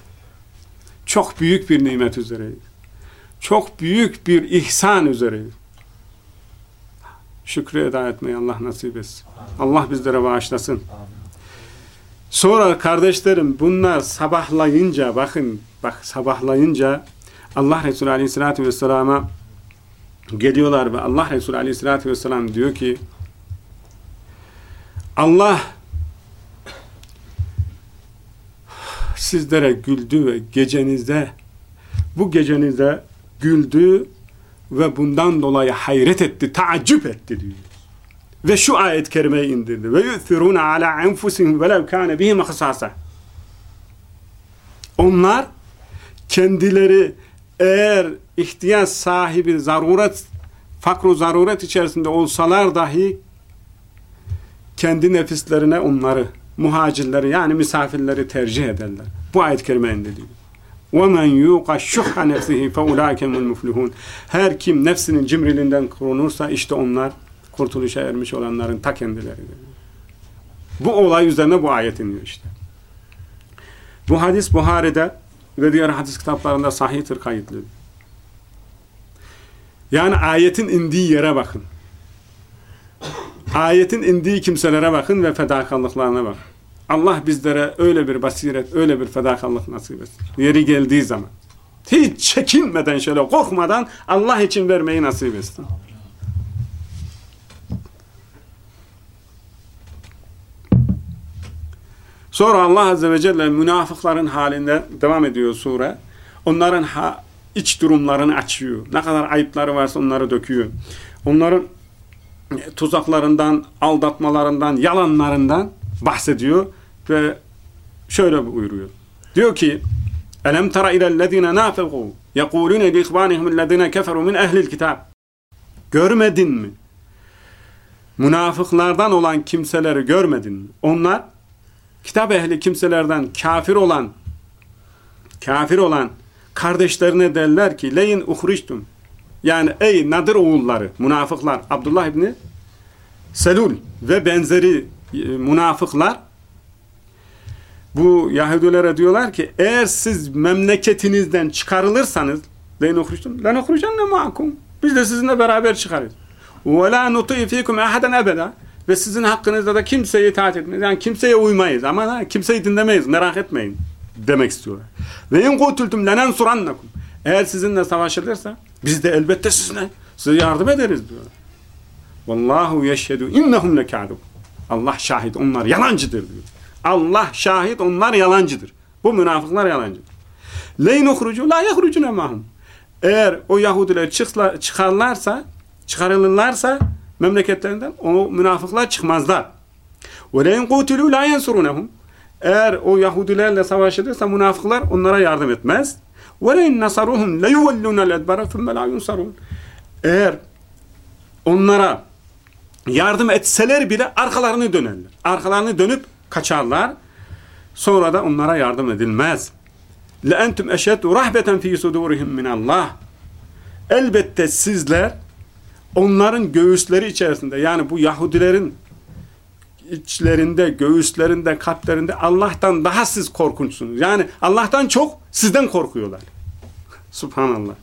çok büyük bir nimet üzereyiz. Çok büyük bir ihsan üzereyiz. Şükrü eda etmeyi Allah nasip etsin. Allah bizlere bağışlasın. Sonra kardeşlerim bunlar sabahlayınca bakın bak sabahlayınca Allah Resulü Aleyhisselatü Vesselam'a geliyorlar ve Allah Resulü Aleyhisselatü Vesselam diyor ki Allah sizlere güldü ve gecenizde bu gecenizde güldü ve bundan dolayı hayret etti, taaccüp etti diyor. Ve şu ayet-i kerimeyi indirdi. Ve yu'thiruna ala enfusihim velev kâne bihim hasasa. Onlar kendileri eğer ihtiyaç sahibi zaruret fakru zaruret içerisinde olsalar dahi kendi nefislerine onları muhacirleri yani misafirleri tercih ederler. Bu ayet-i kerime indiriyor. وَمَنْ يُوقَ شُحَّ نَفْسِهِ فَاُولَٰئِكَ الْمُفْلِحُونَ Her kim nefsinin cimriliğinden korunursa işte onlar kurtuluşa ermiş olanların ta kendileridir. Bu olay üzerine bu ayet iniyor işte. Bu hadis Buhari'de ve diğer hadis kitaplarında sahihtir kayıtlı. Yani ayetin indiği yere bakın. Ayetin indiği kimselere bakın ve fedakarlıklarına bakın. Allah bizlere öyle bir basiret, öyle bir fedakarlık nasip etsin. Yeri geldiği zaman. Hiç çekinmeden şöyle korkmadan Allah için vermeyi nasip etsin. Sonra Allah Azze ve Celle münafıkların halinde devam ediyor sure. Onların ha, iç durumlarını açıyor. Ne kadar ayıpları varsa onları döküyor. Onların tuzaklarından, aldatmalarından, yalanlarından bahsediyor ve şöyle buyuruyor. Diyor ki Elem tara ilellezine nafegu yekulune li ihvanihim ellezine keferu min ehlil kitab Görmedin mi? Münafıklardan olan kimseleri görmedin mi? Onlar kitap ehli kimselerden kafir olan kafir olan kardeşlerine derler ki leyin uhriştum yani ey Nadir oğulları münafıklar. Abdullah İbni Selul ve benzeri e, münafıklar bu Yahudilere diyorlar ki eğer siz memleketinizden çıkarılırsanız leyin uhriştum len uhrişanne ma'akum. Biz de sizinle beraber çıkarız. Ve la nuti'i fikum ahaden ebeda ve sizin hakkınızda da kimseye itaat etmeyiz. Yani kimseye uymayız ama ha, kimseyi dinlemeyiz. Merak etmeyin demek istiyorlar. Ve in kutultum lenensurannakum. Eğer sizinle savaşılırsa biz de elbette sizinle size yardım ederiz diyorlar. Vallahu yeşhedü innehum lekâdub. Allah şahit onlar yalancıdır diyor. Allah şahit onlar yalancıdır. Bu münafıklar yalancıdır. Leyn uhrucu la yehrucune mahum. Eğer o Yahudiler çıkarlarsa, çıkarılırlarsa memleketlerinden o münafıklar çıkmazlar. وَلَيْنْ قُوتِلُوا لَا يَنْصُرُونَهُمْ Eğer o Yahudilerle savaşılırsa münafıklar onlara yardım etmez. وَلَيْنْ نَصَرُهُمْ لَيُوَلُّونَ الْاَدْبَرَ ثُمَّ لَا يُنْصَرُونَ Eğer onlara yardım etseler bile arkalarını dönerler. Arkalarını dönüp kaçarlar. Sonra da onlara yardım edilmez. لَاَنْتُمْ اَشَدُّ رَحْبَةً ف۪ي صُدُورِهِمْ مِنَ اللّٰهِ Elbette sizler onların göğüsleri içerisinde yani bu Yahudilerin içlerinde, göğüslerinde, kalplerinde Allah'tan daha siz korkunçsunuz. Yani Allah'tan çok sizden korkuyorlar. Subhanallah.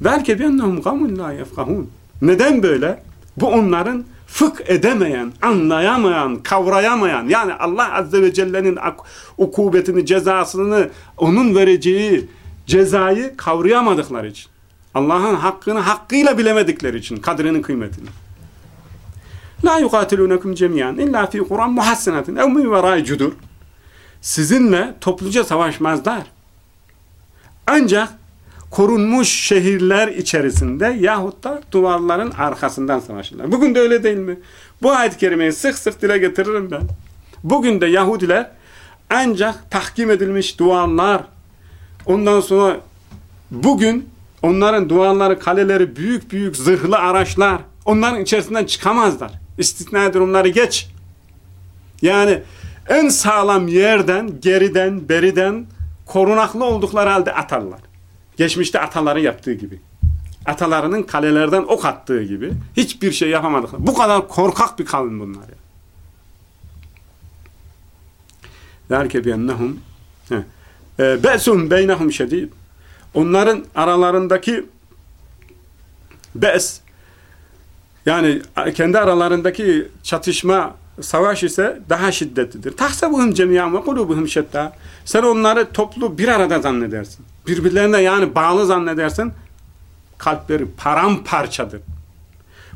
Belki bennehum gamun la yefkahun. Neden böyle? Bu onların fık edemeyen, anlayamayan, kavrayamayan yani Allah Azze ve Celle'nin ukubetini, cezasını, onun vereceği cezayı kavrayamadıkları için. Allah'ın hakkını hakkıyla bilemedikleri için kadrinin kıymetini. La yukatilunekum cemiyan illa fi Kur'an muhassenatin ev min verai cudur. Sizinle topluca savaşmazlar. Ancak korunmuş şehirler içerisinde yahut da duvarların arkasından savaşırlar. Bugün de öyle değil mi? Bu ayet-i kerimeyi sık sık dile getiririm ben. Bugün de Yahudiler ancak tahkim edilmiş duvarlar, ondan sonra bugün Onların duvarları, kaleleri, büyük büyük zırhlı araçlar. Onların içerisinden çıkamazlar. İstisna durumları geç. Yani en sağlam yerden, geriden, beriden korunaklı oldukları halde atarlar. Geçmişte ataları yaptığı gibi. Atalarının kalelerden ok attığı gibi. Hiçbir şey yapamadık. Bu kadar korkak bir kavim bunlar. Zâlike biennehum ee, be'sun beynehum şedîd. Onların aralarındaki be's yani kendi aralarındaki çatışma, savaş ise daha şiddetlidir. Tahsebuhum cemiyan ve kulubuhum şetta. Sen onları toplu bir arada zannedersin. Birbirlerine yani bağlı zannedersin. Kalpleri paramparçadır.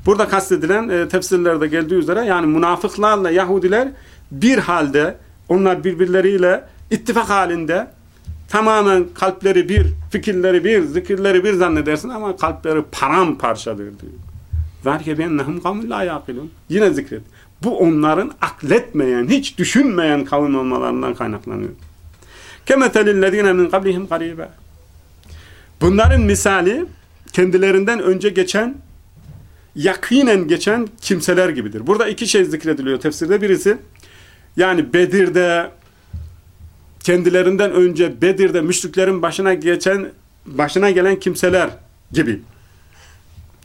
Burada kastedilen e, tefsirlerde geldiği üzere yani münafıklarla Yahudiler bir halde onlar birbirleriyle ittifak halinde tamamen kalpleri bir, fikirleri bir, zikirleri bir zannedersin ama kalpleri paramparçadır diyor. Zâlike biennehum kavmin la yâkilûn. Yine zikret. Bu onların akletmeyen, hiç düşünmeyen kavim olmalarından kaynaklanıyor. Kemetelillezîne min kablihim garibe. Bunların misali kendilerinden önce geçen yakinen geçen kimseler gibidir. Burada iki şey zikrediliyor tefsirde. Birisi yani Bedir'de kendilerinden önce Bedir'de müşriklerin başına geçen başına gelen kimseler gibi.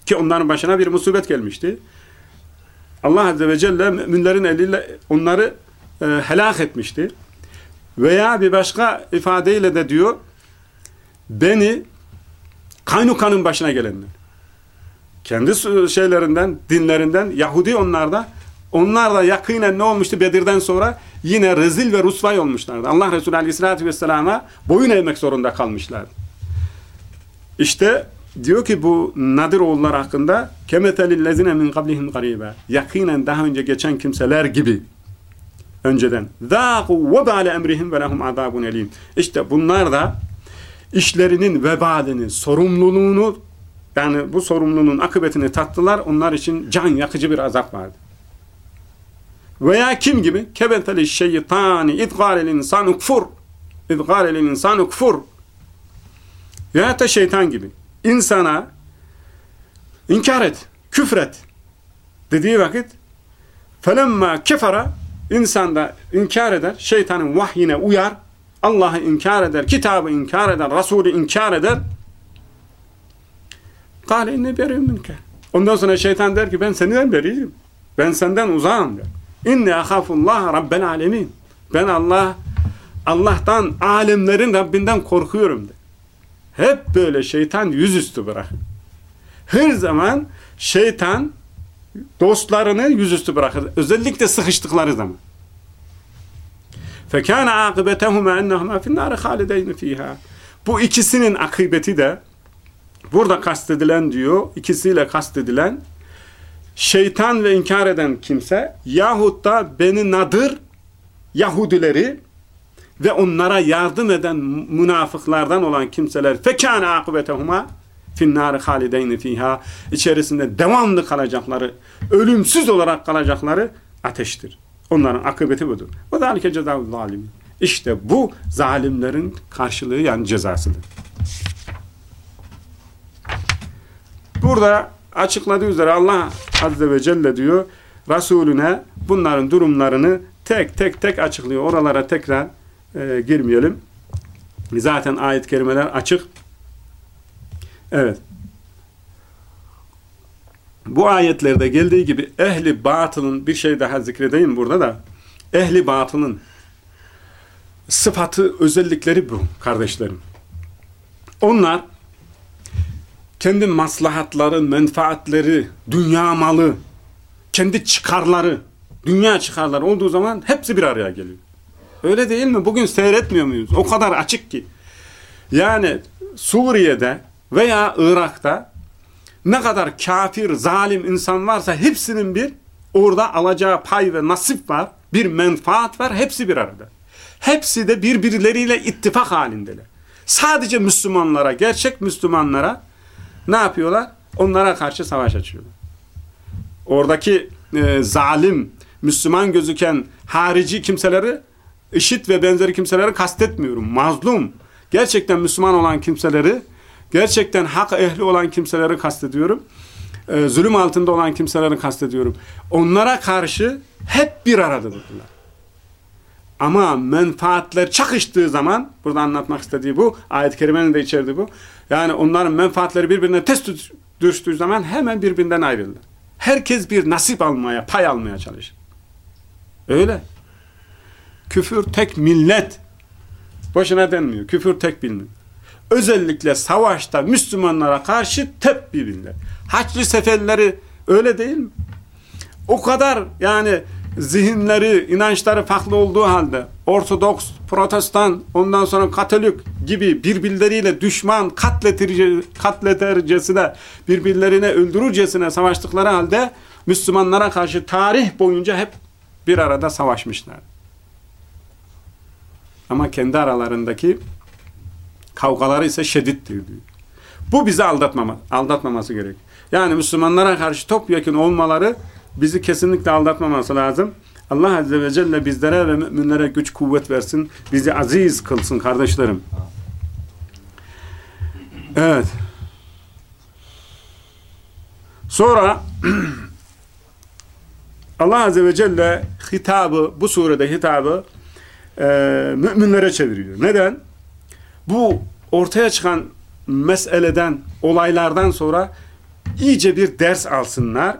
Ki onların başına bir musibet gelmişti. Allah Azze ve Celle müminlerin eliyle onları e, helak etmişti. Veya bir başka ifadeyle de diyor beni kaynukanın başına gelenler. Kendi şeylerinden, dinlerinden Yahudi onlarda onlar da yakinen ne olmuştu Bedir'den sonra? Yine rezil ve rusvay olmuşlardı. Allah Resulü Aleyhisselatü Vesselam'a boyun eğmek zorunda kalmışlardı. İşte diyor ki bu Nadir oğullar hakkında kemetelillezine min kablihim garibe yakinen daha önce geçen kimseler gibi önceden zâku vebâle emrihim ve lehum azâbun elim işte bunlar da işlerinin vebalini, sorumluluğunu yani bu sorumluluğun akıbetini tattılar. Onlar için can yakıcı bir azap vardı. Veya kim gibi? Kebeteli şeytani idgâlel insanu kfur idgâlel insanu kfur veya da şeytan gibi insana inkar et, küfret dediği vakit felemma kefara insanda inkar eder, şeytanın vahyine uyar, Allah'ı inkar eder, kitabı inkar eder, Resulü inkar eder. Kâle inne beriyum minke. Ondan sonra şeytan der ki ben senden beriyim. Ben senden uzağım der. İnni ahafullah rabbel alemin. Ben Allah Allah'tan, alemlerin Rabbinden korkuyorum de. Hep böyle şeytan yüzüstü bırakır. Her zaman şeytan dostlarını yüzüstü bırakır. Özellikle sıkıştıkları zaman. فَكَانَ عَاقِبَتَهُمَا اَنَّهُمَا فِي النَّارِ خَالِدَيْنِ ف۪يهَا Bu ikisinin akıbeti de burada kastedilen diyor, ikisiyle kastedilen şeytan ve inkar eden kimse yahut da Beni Nadır Yahudileri ve onlara yardım eden münafıklardan olan kimseler fekâne akıbetehuma finnâri halideyni fîhâ içerisinde devamlı kalacakları, ölümsüz olarak kalacakları ateştir. Onların akıbeti budur. Ve zâlike cezâvul zâlimin. İşte bu zalimlerin karşılığı yani cezasıdır. Burada açıkladığı üzere Allah Azze ve Celle diyor Resulüne bunların durumlarını tek tek tek açıklıyor. Oralara tekrar e, girmeyelim. Zaten ayet-i kerimeler açık. Evet. Bu ayetlerde geldiği gibi ehli batılın bir şey daha zikredeyim burada da ehli batılın sıfatı, özellikleri bu kardeşlerim. Onlar kendi maslahatları, menfaatleri, dünya malı, kendi çıkarları, dünya çıkarları olduğu zaman hepsi bir araya geliyor. Öyle değil mi? Bugün seyretmiyor muyuz? O kadar açık ki. Yani Suriye'de veya Irak'ta ne kadar kafir, zalim insan varsa hepsinin bir Orada alacağı pay ve nasip var. Bir menfaat var. Hepsi bir arada. Hepsi de birbirleriyle ittifak halindeler. Sadece Müslümanlara, gerçek Müslümanlara ne yapıyorlar? Onlara karşı savaş açıyorlar. Oradaki e, zalim, Müslüman gözüken harici kimseleri, işit ve benzeri kimseleri kastetmiyorum. Mazlum, gerçekten Müslüman olan kimseleri, gerçekten hak ehli olan kimseleri kastediyorum. E, zulüm altında olan kimseleri kastediyorum. Onlara karşı hep bir aradadırlar. Ama menfaatler çakıştığı zaman, burada anlatmak istediği bu, ayet-i kerimenin de içerdiği bu. Yani onların menfaatleri birbirine test düştüğü zaman hemen birbirinden ayrılırlar. Herkes bir nasip almaya, pay almaya çalışır. Öyle. Küfür tek millet. Boşuna denmiyor. Küfür tek millet. Özellikle savaşta Müslümanlara karşı tek bir millet. Haçlı seferleri öyle değil mi? O kadar yani zihinleri, inançları farklı olduğu halde Ortodoks, Protestan, ondan sonra Katolik gibi birbirleriyle düşman katletercesine, birbirlerine öldürürcesine savaştıkları halde Müslümanlara karşı tarih boyunca hep bir arada savaşmışlar. Ama kendi aralarındaki kavgaları ise şiddettir diyor. Bu bizi aldatmama, aldatmaması gerek. Yani Müslümanlara karşı topyekun olmaları bizi kesinlikle aldatmaması lazım. Allah Azze ve Celle bizlere ve müminlere güç kuvvet versin. Bizi aziz kılsın kardeşlerim. Evet. Sonra Allah Azze ve Celle hitabı, bu surede hitabı e, müminlere çeviriyor. Neden? Bu ortaya çıkan meseleden, olaylardan sonra iyice bir ders alsınlar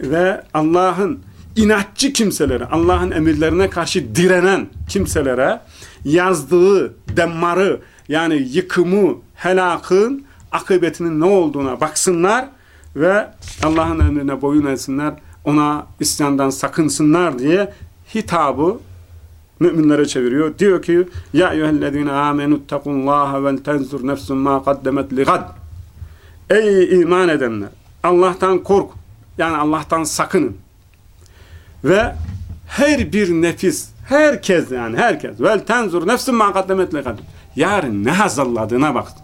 ve Allah'ın inatçı kimselere, Allah'ın emirlerine karşı direnen kimselere yazdığı demmarı yani yıkımı, helakın akıbetinin ne olduğuna baksınlar ve Allah'ın emrine boyun etsinler, ona isyandan sakınsınlar diye hitabı müminlere çeviriyor. Diyor ki ya eyyühellezine amenuttakullaha vel tenzur nefsun ma kaddemet ligad Ey iman edenler Allah'tan kork yani Allah'tan sakının. Ve her bir nefis, herkes yani herkes. Vel tenzur nefsin ma kaddemet. Yarın ne hazırladığına baksın.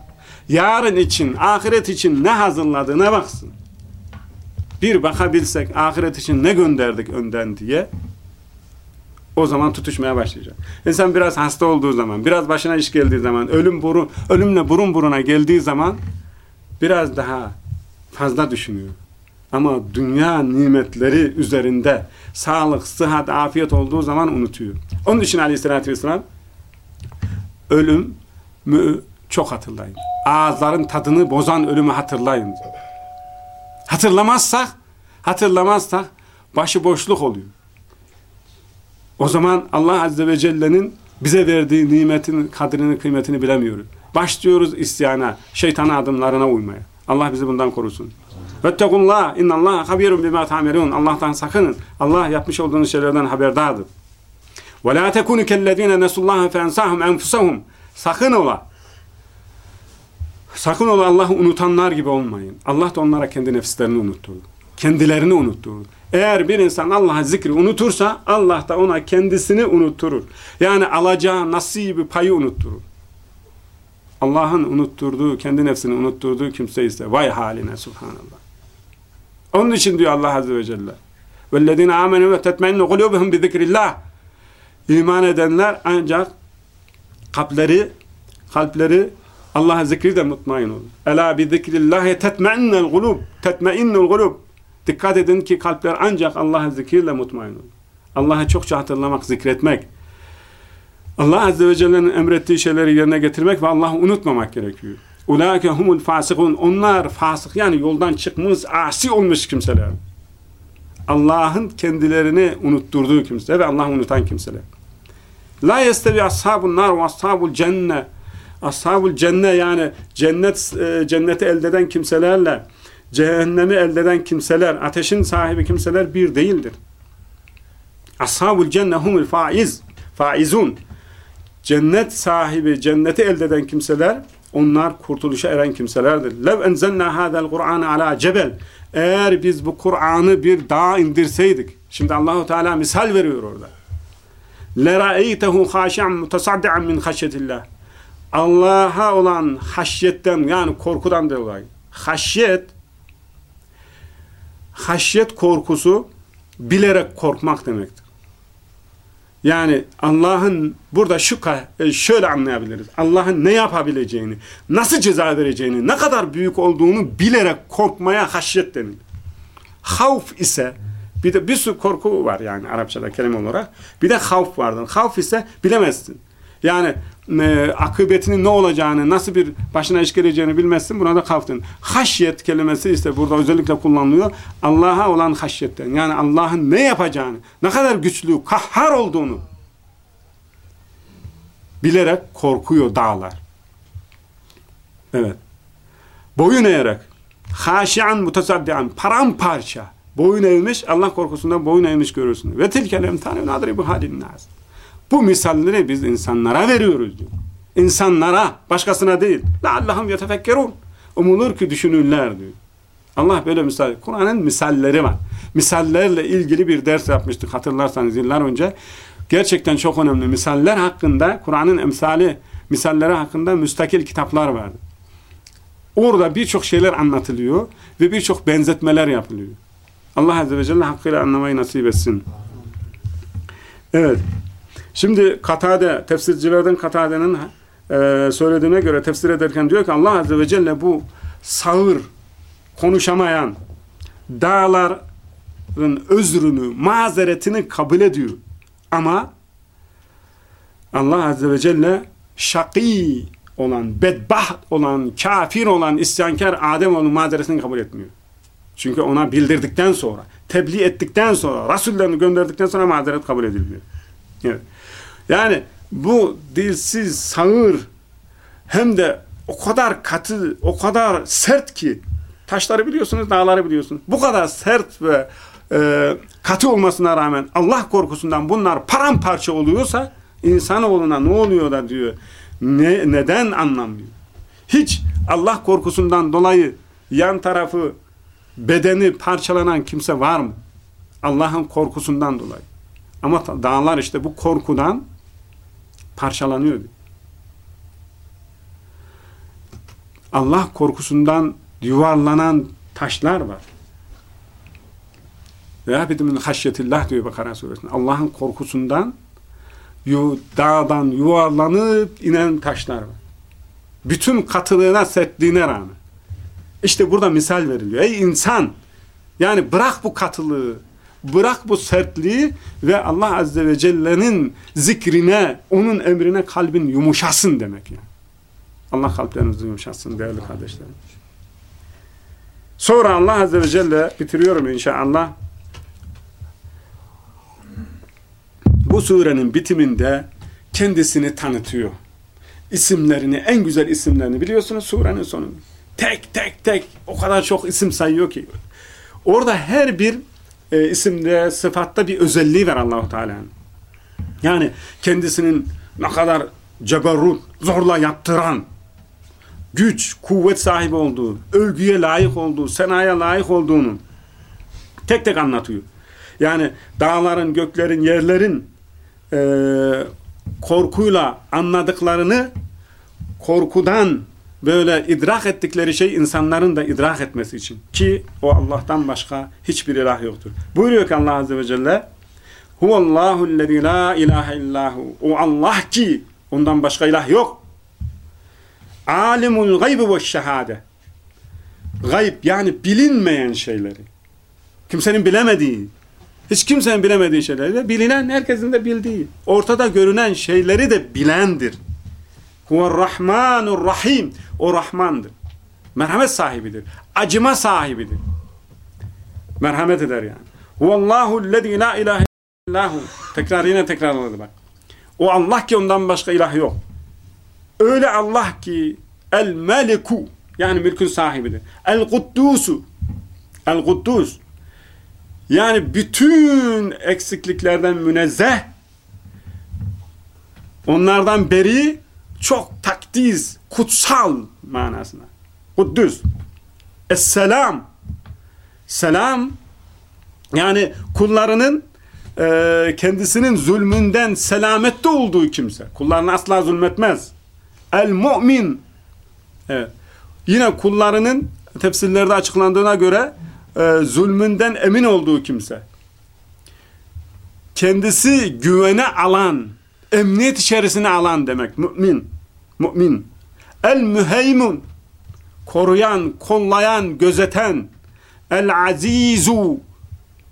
Yarın için, ahiret için ne hazırladığına baksın. Bir bakabilsek ahiret için ne gönderdik önden diye o zaman tutuşmaya başlayacak. İnsan biraz hasta olduğu zaman, biraz başına iş geldiği zaman, ölüm burun, ölümle burun buruna geldiği zaman biraz daha fazla düşünüyor. Ama dünya nimetleri üzerinde sağlık, sıhhat, afiyet olduğu zaman unutuyor. Onun için aleyhissalatü vesselam ölüm çok hatırlayın. Ağızların tadını bozan ölümü hatırlayın. Hatırlamazsak hatırlamazsak başıboşluk oluyor. O zaman Allah Azze ve Celle'nin bize verdiği nimetin kadrini, kıymetini bilemiyoruz. Başlıyoruz isyana, şeytana adımlarına uymaya. Allah bizi bundan korusun. Vettekullah innallaha habirun bima ta'melun. Allah'tan sakının. Allah yapmış olduğunuz şeylerden haberdardır. Ve la tekunu kellezine nesullaha fe ensahum enfusahum. Sakın ola. Sakın ola Allah'ı unutanlar gibi olmayın. Allah da onlara kendi nefislerini unutturdu. Kendilerini unutturdu. Eğer bir insan Allah'a zikri unutursa Allah da ona kendisini unutturur. Yani alacağı nasibi payı unutturur. Allah'ın unutturduğu, kendi nefsini unutturduğu kimse ise vay haline subhanallah. Onun için diyor Allah Azze ve Celle. وَالَّذِينَ آمَنُوا وَتَتْمَئِنُّ قُلُوبُهُمْ بِذِكْرِ اللّٰهِ İman edenler ancak kalpleri kalpleri Allah'a zikri de mutmain olur. Ela bi zikrillahi tetmeinnel gulub. Tetmeinnul gulub. Dikkat edin ki kalpler ancak Allah'a zikirle mutmain olur. Allah'ı çokça hatırlamak, zikretmek. Allah Azze ve Celle'nin emrettiği şeyleri yerine getirmek ve Allah'ı unutmamak gerekiyor. Ulaike humul fasikun. Onlar fasık yani yoldan çıkmış, asi olmuş kimseler. Allah'ın kendilerini unutturduğu kimse ve Allah'ı unutan kimseler. La yestevi ashabun nar ve ashabul cenne. Ashabul cenne yani cennet e, cenneti elde eden kimselerle cehennemi elde eden kimseler, ateşin sahibi kimseler bir değildir. Ashabul cenne humul faiz. Faizun. Cennet sahibi, cenneti elde eden kimseler onlar kurtuluşa eren kimselerdir. Lev enzelna hadal Kur'an ala cebel. Eğer biz bu Kur'an'ı bir dağa indirseydik. Şimdi Allahu Teala misal veriyor orada. Lera'eytehu haşi'an mutasaddi'an min haşyetillah. Allah'a olan haşyetten yani korkudan diyorlar. Haşyet haşyet korkusu bilerek korkmak demektir. Yani Allah'ın burada şu e, şöyle anlayabiliriz. Allah'ın ne yapabileceğini, nasıl ceza vereceğini, ne kadar büyük olduğunu bilerek korkmaya haşyet denilir. Havf ise bir de bir sürü korku var yani Arapçada kelime olarak. Bir de havf vardır. Havf ise bilemezsin. Yani e, akıbetinin ne olacağını, nasıl bir başına iş geleceğini bilmezsin. Buna da havftın. Haşyet kelimesi ise burada özellikle kullanılıyor. Allah'a olan haşyetten. Yani Allah'ın ne yapacağını, ne kadar güçlü, kahhar olduğunu bilerek korkuyor dağlar. Evet. Boyun eğerek haşian mutasaddian paramparça boyun eğmiş Allah korkusundan boyun eğmiş görürsün. Ve tilkel emtane nadribu halin nas. Bu misalleri biz insanlara veriyoruz diyor. İnsanlara, başkasına değil. Allah'ım yetefekkerun. Umulur ki düşünürler diyor. Allah böyle misal. Kur'an'ın misalleri var. Misallerle ilgili bir ders yapmıştık hatırlarsanız yıllar önce. Gerçekten çok önemli. Misaller hakkında, Kur'an'ın emsali, misalleri hakkında müstakil kitaplar vardı. Orada birçok şeyler anlatılıyor ve birçok benzetmeler yapılıyor. Allah Azze ve Celle hakkıyla anlamayı nasip etsin. Evet. Şimdi Katade, tefsircilerden Katade'nin e, söylediğine göre tefsir ederken diyor ki Allah Azze ve Celle bu sağır, konuşamayan dağların özrünü, mazeretini kabul ediyor. Ama Allah Azze ve Celle şakî olan, bedbaht olan, kafir olan, isyankar Adem onun mazeretini kabul etmiyor. Çünkü ona bildirdikten sonra, tebliğ ettikten sonra, Rasullerini gönderdikten sonra mazeret kabul edilmiyor. Evet. Yani bu dilsiz, sağır hem de o kadar katı, o kadar sert ki taşları biliyorsunuz, dağları biliyorsunuz. Bu kadar sert ve e, katı olmasına rağmen Allah korkusundan bunlar paramparça oluyorsa insanoğluna ne oluyor da diyor ne, neden anlamıyor? Hiç Allah korkusundan dolayı yan tarafı bedeni parçalanan kimse var mı? Allah'ın korkusundan dolayı. Ama dağlar işte bu korkudan parçalanıyor. Allah korkusundan yuvarlanan taşlar var. Veya bidimin haşyetillah diyor Bakara suresinde. Allah'ın korkusundan dağdan yuvarlanıp inen taşlar var. Bütün katılığına, sertliğine rağmen. İşte burada misal veriliyor. Ey insan! Yani bırak bu katılığı, bırak bu sertliği ve Allah Azze ve Celle'nin zikrine, onun emrine kalbin yumuşasın demek yani. Allah kalplerinizi yumuşasın değerli kardeşlerim. Sonra Allah Azze ve Celle bitiriyorum inşallah. Bu surenin bitiminde kendisini tanıtıyor. İsimlerini, en güzel isimlerini biliyorsunuz surenin sonunda. Tek tek tek o kadar çok isim sayıyor ki. Orada her bir e, isimde, sıfatta bir özelliği var Allahu Teala'nın. Yani kendisinin ne kadar ceberrut, zorla yaptıran, güç, kuvvet sahibi olduğu, övgüye layık olduğu, senaya layık olduğunu tek tek anlatıyor. Yani dağların, göklerin, yerlerin e, korkuyla anladıklarını korkudan böyle idrak ettikleri şey insanların da idrak etmesi için. Ki o Allah'tan başka hiçbir ilah yoktur. Buyuruyor ki Allah Azze ve Celle Huvallahu lezî la ilahe illahu. O Allah ki ondan başka ilah yok. Alimul gaybi ve şehade. Gayb yani bilinmeyen şeyleri. Kimsenin bilemediği, hiç kimsenin bilemediği şeyleri de bilinen herkesin de bildiği. Ortada görünen şeyleri de bilendir. Huvarrahmanur rahim. O Rahmandır. Merhamet sahibidir. Acıma sahibidir. Merhamet eder yani. Huvallahu lezî la ilahe illahu. Tekrar yine tekrarladı bak. O Allah ki ondan başka ilah yok. Öyle Allah ki el meliku yani mülkün sahibidir. El kuddusu el kuddus yani bütün eksikliklerden münezzeh onlardan beri çok takdiz, kutsal manasına. Kuddüs. Esselam. selam yani kullarının e, kendisinin zulmünden selamette olduğu kimse. Kullarını asla zulmetmez. El mu'min. Evet. Yine kullarının tefsirlerde açıklandığına göre e, zulmünden emin olduğu kimse. Kendisi güvene alan, emniyet içerisine alan demek. Mümin. Mümin. El müheymun. Koruyan, kollayan, gözeten. El azizu.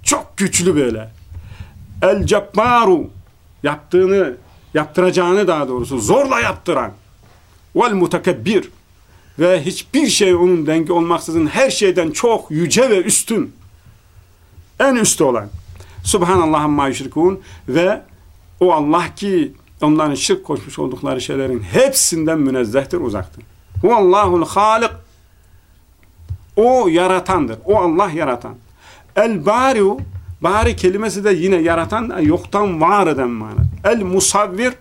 Çok güçlü böyle. El cebbaru. Yaptığını, yaptıracağını daha doğrusu zorla yaptıran. Vel mutekebbir. Ve hiçbir şey onun dengi olmaksızın her şeyden çok yüce ve üstün. En üstü olan. Subhanallah amma ve o Allah ki onların şirk koşmuş oldukları şeylerin hepsinden münezzehtir, uzaktır. Huvallahul halik o yaratandır. O Allah yaratan. El bariu bari kelimesi de yine yaratan, yoktan var eden mana. El musavvir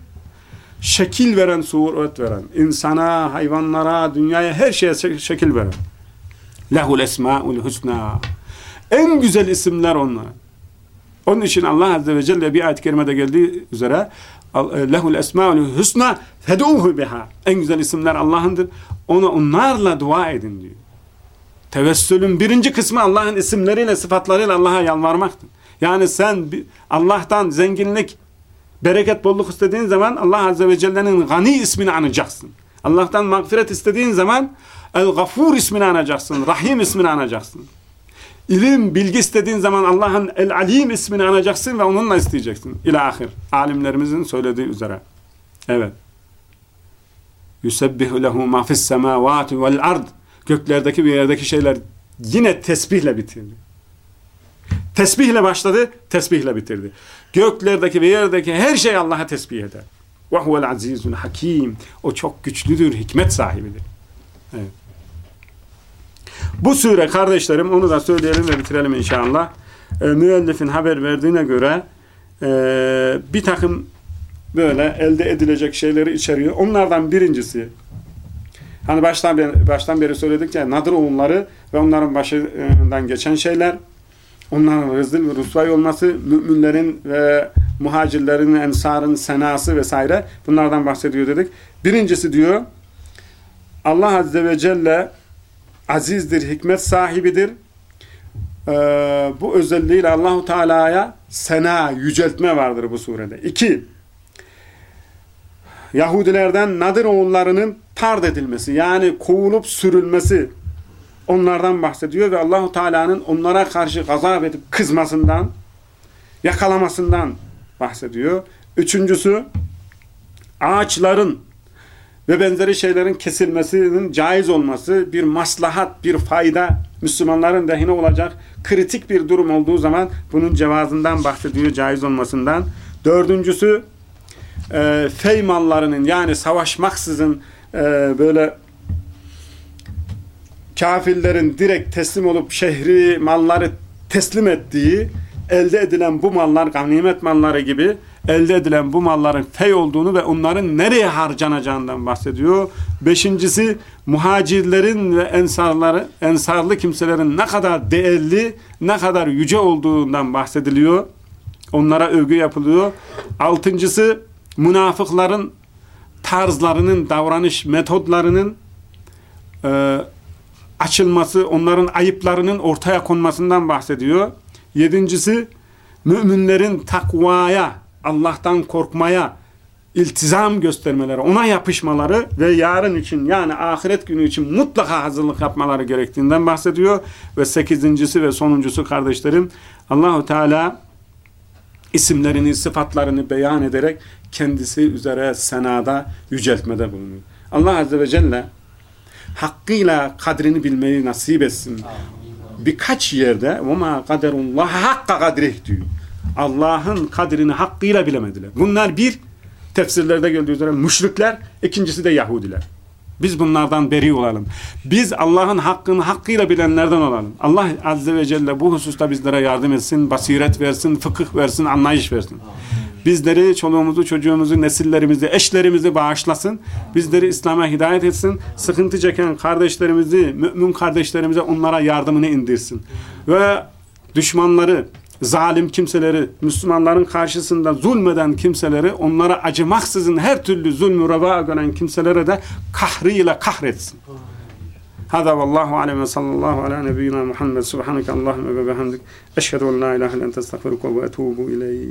şekil veren, suret veren. insana, hayvanlara, dünyaya, her şeye şekil veren. Lehul esmaul husna. En güzel isimler onlar. Onun için Allah Azze ve Celle bir ayet-i kerimede geldiği üzere lehul esmaul husna feduhu biha. En güzel isimler Allah'ındır. Ona onlarla dua edin diyor. Tevessülün birinci kısmı Allah'ın isimleriyle, sıfatlarıyla Allah'a yalvarmaktır. Yani sen Allah'tan zenginlik, bereket, bolluk istediğin zaman Allah Azze ve Celle'nin gani ismini anacaksın. Allah'tan mağfiret istediğin zaman El-Gafur ismini anacaksın. Rahim ismini anacaksın. İlim, bilgi istediğin zaman Allah'ın El-Alim ismini anacaksın ve onunla isteyeceksin. İlahir. Alimlerimizin söylediği üzere. Evet. Yusebbihu lehu ma fis semavati vel ard. Göklerdeki ve yerdeki şeyler yine tesbihle bitirdi. Tesbihle başladı, tesbihle bitirdi. Göklerdeki ve yerdeki her şey Allah'a tesbih eder. Ve huvel azizul hakim. O çok güçlüdür, hikmet sahibidir. Evet. Bu sure kardeşlerim, onu da söyleyelim ve bitirelim inşallah. E, müellifin haber verdiğine göre e, bir takım böyle elde edilecek şeyleri içeriyor. Onlardan birincisi hani baştan beri, baştan beri söyledik ya nadir oğulları ve onların başından geçen şeyler onların rezil ve rusvay olması, müminlerin ve muhacirlerin, ensarın senası vesaire bunlardan bahsediyor dedik. Birincisi diyor Allah Azze ve Celle azizdir, hikmet sahibidir. Ee, bu özelliğiyle Allahu Teala'ya sena, yüceltme vardır bu surede. İki, Yahudilerden Nadir oğullarının tard edilmesi, yani kovulup sürülmesi, onlardan bahsediyor ve Allahu Teala'nın onlara karşı gazap edip kızmasından, yakalamasından bahsediyor. Üçüncüsü ağaçların ve benzeri şeylerin kesilmesinin caiz olması bir maslahat, bir fayda Müslümanların lehine olacak kritik bir durum olduğu zaman bunun cevazından bahsediyor, caiz olmasından. Dördüncüsü e, fey mallarının yani savaşmaksızın e, böyle kafirlerin direkt teslim olup şehri malları teslim ettiği elde edilen bu mallar ganimet malları gibi elde edilen bu malların fey olduğunu ve onların nereye harcanacağından bahsediyor. Beşincisi muhacirlerin ve ensarları, ensarlı kimselerin ne kadar değerli, ne kadar yüce olduğundan bahsediliyor. Onlara övgü yapılıyor. Altıncısı münafıkların tarzlarının, davranış metodlarının e, açılması, onların ayıplarının ortaya konmasından bahsediyor. Yedincisi, müminlerin takvaya, Allah'tan korkmaya, iltizam göstermeleri, ona yapışmaları ve yarın için yani ahiret günü için mutlaka hazırlık yapmaları gerektiğinden bahsediyor. Ve sekizincisi ve sonuncusu kardeşlerim, Allahu Teala isimlerini, sıfatlarını beyan ederek kendisi üzere senada yüceltmede bulunuyor. Allah Azze ve Celle hakkıyla kadrini bilmeyi nasip etsin. Birkaç yerde وَمَا قَدَرُ اللّٰهَ حَقَّ قَدْرِهِ diyor. Allah'ın kadrini hakkıyla bilemediler. Bunlar bir, tefsirlerde geldiği üzere müşrikler, ikincisi de Yahudiler. Biz bunlardan beri olalım. Biz Allah'ın hakkını hakkıyla bilenlerden olalım. Allah Azze ve Celle bu hususta bizlere yardım etsin, basiret versin, fıkıh versin, anlayış versin. Bizleri, çoluğumuzu, çocuğumuzu, nesillerimizi, eşlerimizi bağışlasın. Bizleri İslam'a hidayet etsin. Sıkıntı çeken kardeşlerimizi, mümin kardeşlerimize onlara yardımını indirsin. Ve düşmanları, zalim kimseleri, Müslümanların karşısında zulmeden kimseleri, onlara acımaksızın her türlü zulmü reva gören kimselere de kahrıyla kahretsin. Hada vallahu alem ve sallallahu ala nebiyyina Muhammed subhaneke Allahümme ve behamdik. Eşhedü en la ilahe len testağfiruke ve etubu ileyh.